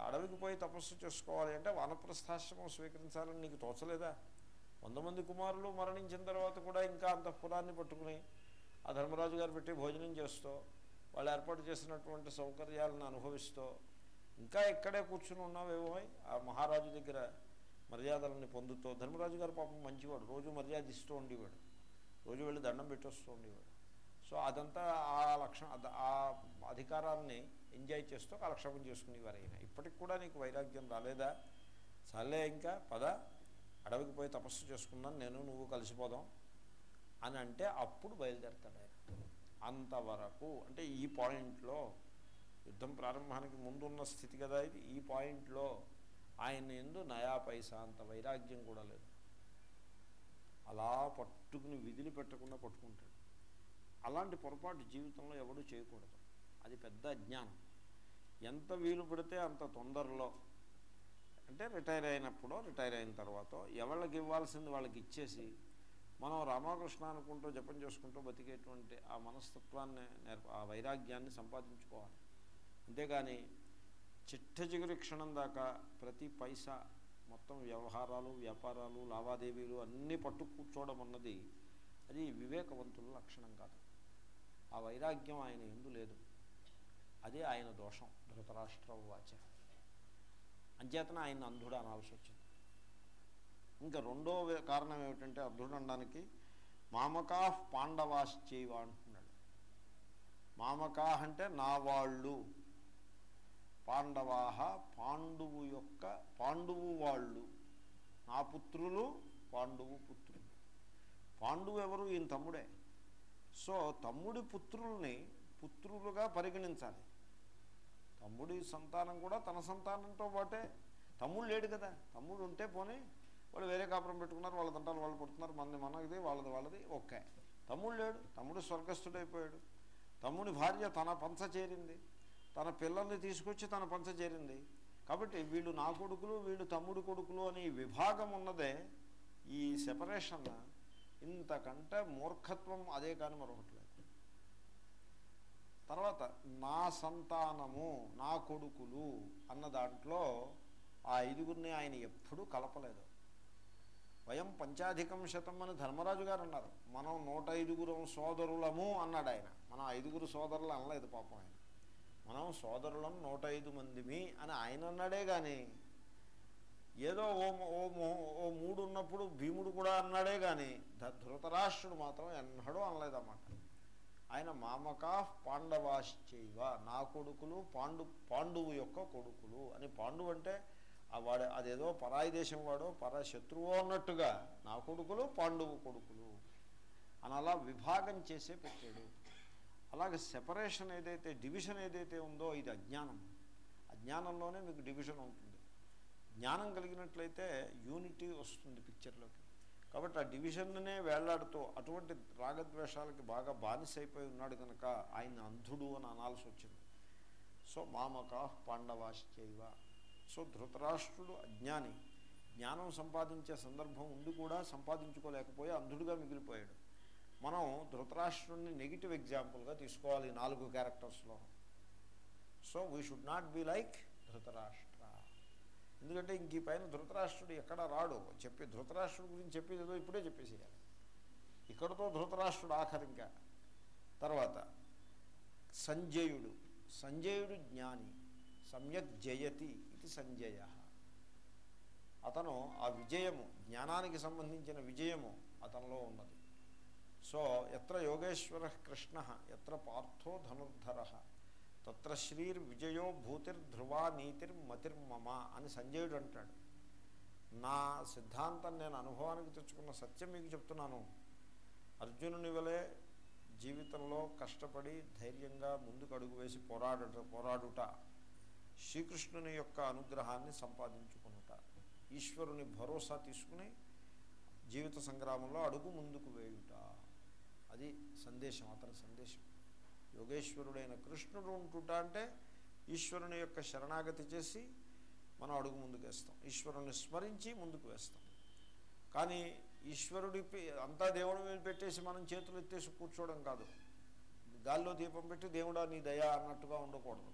అడవికి పోయి తపస్సు చేసుకోవాలి అంటే వానప్రస్థాశ్రమం స్వీకరించాలని నీకు తోచలేదా? వంద మంది కుమారులు మరణించిన తర్వాత కూడా ఇంకా అంతఃపురాన్ని పట్టుకుని ఆ ధర్మరాజు గారు పెట్టి భోజనం చేస్తూ వాళ్ళు ఏర్పాటు చేసినటువంటి సౌకర్యాలను అనుభవిస్తూ ఇంకా ఇక్కడే కూర్చుని ఉన్నావేమో ఆ మహారాజు దగ్గర మర్యాదలని పొందుతూ ధర్మరాజు గారు పాపం మంచివాడు. రోజు మర్యాద ఇస్తూ ఉండేవాడు. రోజు వెళ్ళి దండం పెట్టొస్తూ ఉండేవాడు. సో అదంతా ఆ లక్ష ఆ అధికారాన్ని ఎంజాయ్ చేస్తూ కాలక్షేపం చేసుకునేవారు అయినా ఇప్పటికి కూడా నీకు వైరాగ్యం రాలేదా? చాలే ఇంకా పద. అడవికి పోయి తపస్సు చేసుకున్నాను నేను నువ్వు కలిసిపోదాం అని అంటే అప్పుడు బయలుదేరతాడు ఆయన. అంతవరకు అంటే ఈ పాయింట్లో యుద్ధం ప్రారంభానికి ముందున్న స్థితి కదా ఇది. ఈ పాయింట్లో ఆయన ఎందు నయా పైసా అంత వైరాగ్యం కూడా లేదు. అలా పట్టుకుని విధులు పెట్టకుండా పట్టుకుంటాడు. అలాంటి పొరపాటు జీవితంలో ఎవడూ చేయకూడదు. అది పెద్ద అజ్ఞానం. ఎంత వీలు పడితే అంత తొందరలో అంటే రిటైర్ అయినప్పుడో రిటైర్ అయిన తర్వాత ఎవరికి ఇవ్వాల్సింది వాళ్ళకి ఇచ్చేసి మనం రామకృష్ణ అనుకుంటూ జపం చేసుకుంటూ బతికేటువంటి ఆ మనస్తత్వాన్ని ఆ వైరాగ్యాన్ని సంపాదించుకోవాలి. అంతేగాని చిట్ట చిగురి క్షణం దాకా ప్రతి పైసా మొత్తం వ్యవహారాలు వ్యాపారాలు లావాదేవీలు అన్నీ పట్టు కూర్చోవడం అన్నది అది వివేకవంతుల లక్షణం కాదు. ఆ వైరాగ్యం ఆయన ఎందు లేదు. అదే ఆయన దోషం ధృతరాష్ట్ర వాచ. అంచేతన ఆయన అంధుడు అనాల్సి వచ్చింది. ఇంకా రెండో కారణం ఏమిటంటే అర్జునుడు అనడానికి మామకా పాండవాశ్చైవ అంటున్నాడు. మామకా అంటే నా వాళ్ళు. పాండవాహ పాండువు యొక్క పాండువు వాళ్ళు. నా పుత్రులు పాండువు పుత్రులు. పాండువు ఎవరు? ఈయన తమ్ముడే. సో తమ్ముడి పుత్రుల్ని పుత్రులుగా పరిగణించాలి. తమ్ముడి సంతానం కూడా తన సంతానంతో పాటే. తమ్ముడు లేడు కదా. తమ్ముడు ఉంటే పోనీ వాళ్ళు వేరే కాపురం పెట్టుకున్నారు వాళ్ళ తంటాలు వాళ్ళు పుడుతున్నారు మనది మనది వాళ్ళది వాళ్ళది ఓకే. తమ్ముడు లేడు. తమ్ముడు స్వర్గస్థుడైపోయాడు. తమ్ముడి భార్య తన పంచ చేరింది. తన పిల్లల్ని తీసుకొచ్చి తన పంచ చేరింది. కాబట్టి వీళ్ళు నా కొడుకులు వీళ్ళు తమ్ముడు కొడుకులు అని విభాగం ఉన్నదే ఈ సెపరేషన్ ఇంతకంటే మూర్ఖత్వం అదే కానీ మరొకటి లేదు. తర్వాత నా సంతానము నా కొడుకులు అన్న దాంట్లో ఆ ఐదుగురిని ఆయన ఎప్పుడూ కలపలేదు. వయం పంచాధికం శతం అని ధర్మరాజు గారు అన్నారు. మనం నూట ఐదుగురం సోదరులము అన్నాడు ఆయన. మనం ఐదుగురు సోదరులు అనలేదు పాపం ఆయన. మనం సోదరులం నూట ఐదు మందిమి అని ఆయన అన్నాడే కానీ ఏదో ఓ ఓ ఓ మూడు ఉన్నప్పుడు భీముడు కూడా అన్నాడే కానీ ధృతరాష్ట్రుడు మాత్రం ఎన్నడూ అనలేదన్నమాట. ఆయన మామకా పాండవాశ్చైవ నా కొడుకులు పాండు పాండువు యొక్క కొడుకులు అని పాండు అంటే వాడు అదేదో పరాయి దేశం వాడో పరా శత్రువో అన్నట్టుగా నా కొడుకులు పాండువు కొడుకులు అని అలా విభాగం చేసే పెట్టాడు. అలాగే సెపరేషన్ ఏదైతే డివిజన్ ఏదైతే ఉందో ఇది అజ్ఞానం. అజ్ఞానంలోనే మీకు డివిజన్ ఉంటుంది జ్ఞానం కలిగినట్లయితే యూనిటీ వస్తుంది పిక్చర్లోకి కాబట్టి ఆ డివిజన్నే వేళ్ళాడుతూ అటువంటి రాగద్వేషాలకి బాగా బానిసైపోయి ఉన్నాడు కనుక ఆయన అంధుడు అని అనాల్సి వచ్చింది. సో మామకా పాండవాశ్చైవ. సో ధృతరాష్ట్రుడు అజ్ఞాని. జ్ఞానం సంపాదించే సందర్భం ఉండి కూడా సంపాదించుకోలేకపోయి అంధుడుగా మిగిలిపోయాడు. మనం ధృతరాష్ట్రుడిని నెగిటివ్ ఎగ్జాంపుల్గా తీసుకోవాలి నాలుగు క్యారెక్టర్స్లో so we should not be like Dhritarashtra. ఎందుకంటే ఇంక ఈ పైన ధృతరాష్ట్రుడు ఎక్కడ రాడు. చెప్పి ధృతరాష్ట్రుడు గురించి చెప్పేది ఏదో ఇప్పుడే చెప్పేసేయాలి. ఇక్కడతో ధృతరాష్ట్రుడు ఆఖరి ఇంకా తర్వాత సంజయుడు. సంజయుడు జ్ఞాని. సమ్యక్ జయతి ఇది సంజయ. అతను ఆ విజయము జ్ఞానానికి సంబంధించిన విజయము అతనిలో ఉన్నది. సో ఎత్ర యోగేశ్వర కృష్ణ ఎత్ర పార్థో ధనుర్ధర తత్ర శ్రీర్ విజయో భూతిర్ధ్రువా నీతిర్మతిర్మమ అని సంజయుడు అంటాడు. నా సిద్ధాంతం నేను అనుభవానికి తెచ్చుకున్న సత్యం మీకు చెప్తున్నాను. అర్జునుని వలె జీవితంలో కష్టపడి ధైర్యంగా ముందుకు అడుగు వేసి పోరాడు పోరాడుట శ్రీకృష్ణుని యొక్క అనుగ్రహాన్ని సంపాదించుకునుట ఈశ్వరుని భరోసా తీసుకుని జీవిత సంగ్రామంలో అడుగు ముందుకు వేయుట. సందేశం అతని సందేశం. యోగేశ్వరుడైన కృష్ణుడు ఉంటుట అంటే ఈశ్వరుని యొక్క శరణాగతి చేసి మనం అడుగు ముందుకు వేస్తాం. ఈశ్వరుని స్మరించి ముందుకు వేస్తాం. కానీ ఈశ్వరుడి అంతా దేవుడి మీద పెట్టేసి మనం చేతులు ఎత్తేసి కూర్చోవడం కాదు. గాల్లో దీపం పెట్టి దేవుడా నీ దయా అన్నట్టుగా ఉండకూడదు.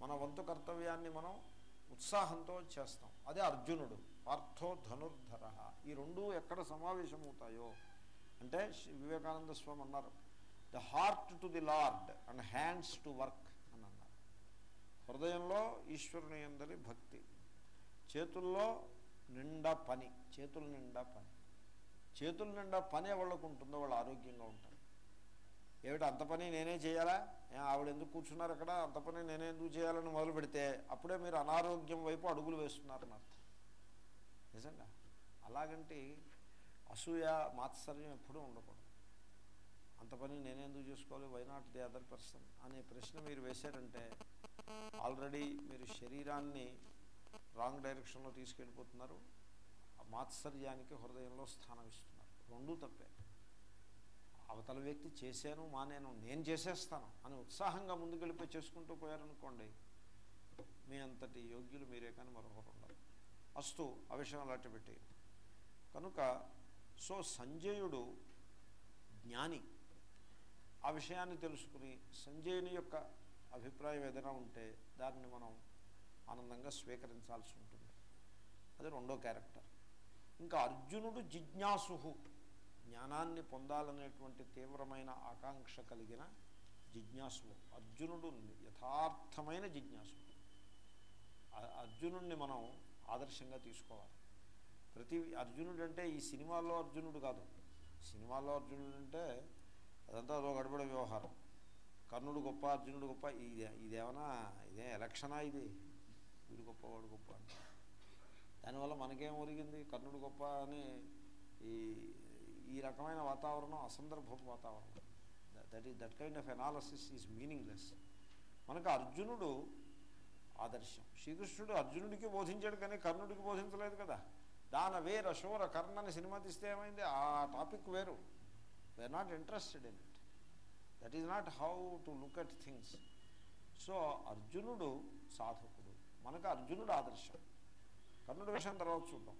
మన వంతు కర్తవ్యాన్ని మనం ఉత్సాహంతో చేస్తాం. అదే అర్జునుడు పార్థో ధనుర్ధర. ఈ రెండు ఎక్కడ సమావేశమవుతాయో అంటే వివేకానంద స్వామి అన్నారు. The heart to the lord and hands to work అని అన్నారు. హృదయంలో ఈశ్వరుని అందరి భక్తి చేతుల్లో నిండా పని చేతుల నిండా పని. చేతుల నిండా పని ఎవరికి ఉంటుందో వాళ్ళు ఆరోగ్యంగా ఉంటారు. ఏమిటి అంత పని నేనే చేయాలా? ఆవిడ ఎందుకు కూర్చున్నారు అక్కడ? అంత పని నేనే ఎందుకు చేయాలని మొదలు పెడితే అప్పుడే మీరు అనారోగ్యం వైపు అడుగులు వేస్తున్నారని అర్థం నిజంగా? అలాగంటే అసూయ మాత్సర్యం ఎప్పుడూ ఉండకూడదు. అంత పని నేనే ఎందుకు చేసుకోవాలి? Why not the other person అనే ప్రశ్న మీరు వేశారంటే ఆల్రెడీ మీరు శరీరాన్ని రాంగ్ డైరెక్షన్లో తీసుకెళ్ళిపోతున్నారు. మాత్సర్యానికి హృదయంలో స్థానం ఇస్తున్నారు. రెండూ తప్పే. అవతల వ్యక్తి చేశాను మానేను నేను చేసేస్తాను అని ఉత్సాహంగా ముందుకెళ్ళిపోయి చేసుకుంటూ పోయారనుకోండి మీ అంతటి యోగ్యులు మీరే కానీ మరొకరు ఉండరు. అస్తు ఆ విషయం అలాంటి పెట్టి కనుక సో సంజయుడు జ్ఞాని. ఆ విషయాన్ని తెలుసుకుని సంజయుని యొక్క అభిప్రాయం ఏదైనా ఉంటే దాన్ని మనం ఆనందంగా స్వీకరించాల్సి ఉంటుంది. అది రెండో క్యారెక్టర్. ఇంకా అర్జునుడు జిజ్ఞాసు జ్ఞానాన్ని పొందాలనేటువంటి తీవ్రమైన ఆకాంక్ష కలిగిన జిజ్ఞాసువు. అర్జునుడు యథార్థమైన జిజ్ఞాసుడు. అర్జునుడిని మనం ఆదర్శంగా తీసుకోవాలి. ప్రతి అర్జునుడు అంటే ఈ సినిమాల్లో అర్జునుడు కాదు. సినిమాల్లో అర్జునుడు అంటే అదంతా అదో గడబడ వ్యవహారం. కర్ణుడు గొప్ప అర్జునుడు గొప్ప ఇది ఇదేమన్నా ఇదే ఎలక్షనా ఇది? వీడు గొప్ప వాడు గొప్ప అంటే దానివల్ల మనకేం ఒరిగింది? కర్ణుడు గొప్ప అని ఈ ఈ రకమైన వాతావరణం అసందర్భపు వాతావరణం. That is that kind of analysis is meaningless మనకు అర్జునుడు ఆదర్శం. శ్రీకృష్ణుడు అర్జునుడికి బోధించాడు కానీ కర్ణుడికి బోధించలేదు కదా. దాన వేర శూర కర్ణ అని సినిమా తీస్తే ఏమైంది? ఆ టాపిక్ వేరు. We are not interested in it that is not how to look at things so అర్జునుడు సాధకుడు మనకు అర్జునుడు ఆదర్శం కర్ణుడి విషయం తర్వాత చూద్దాం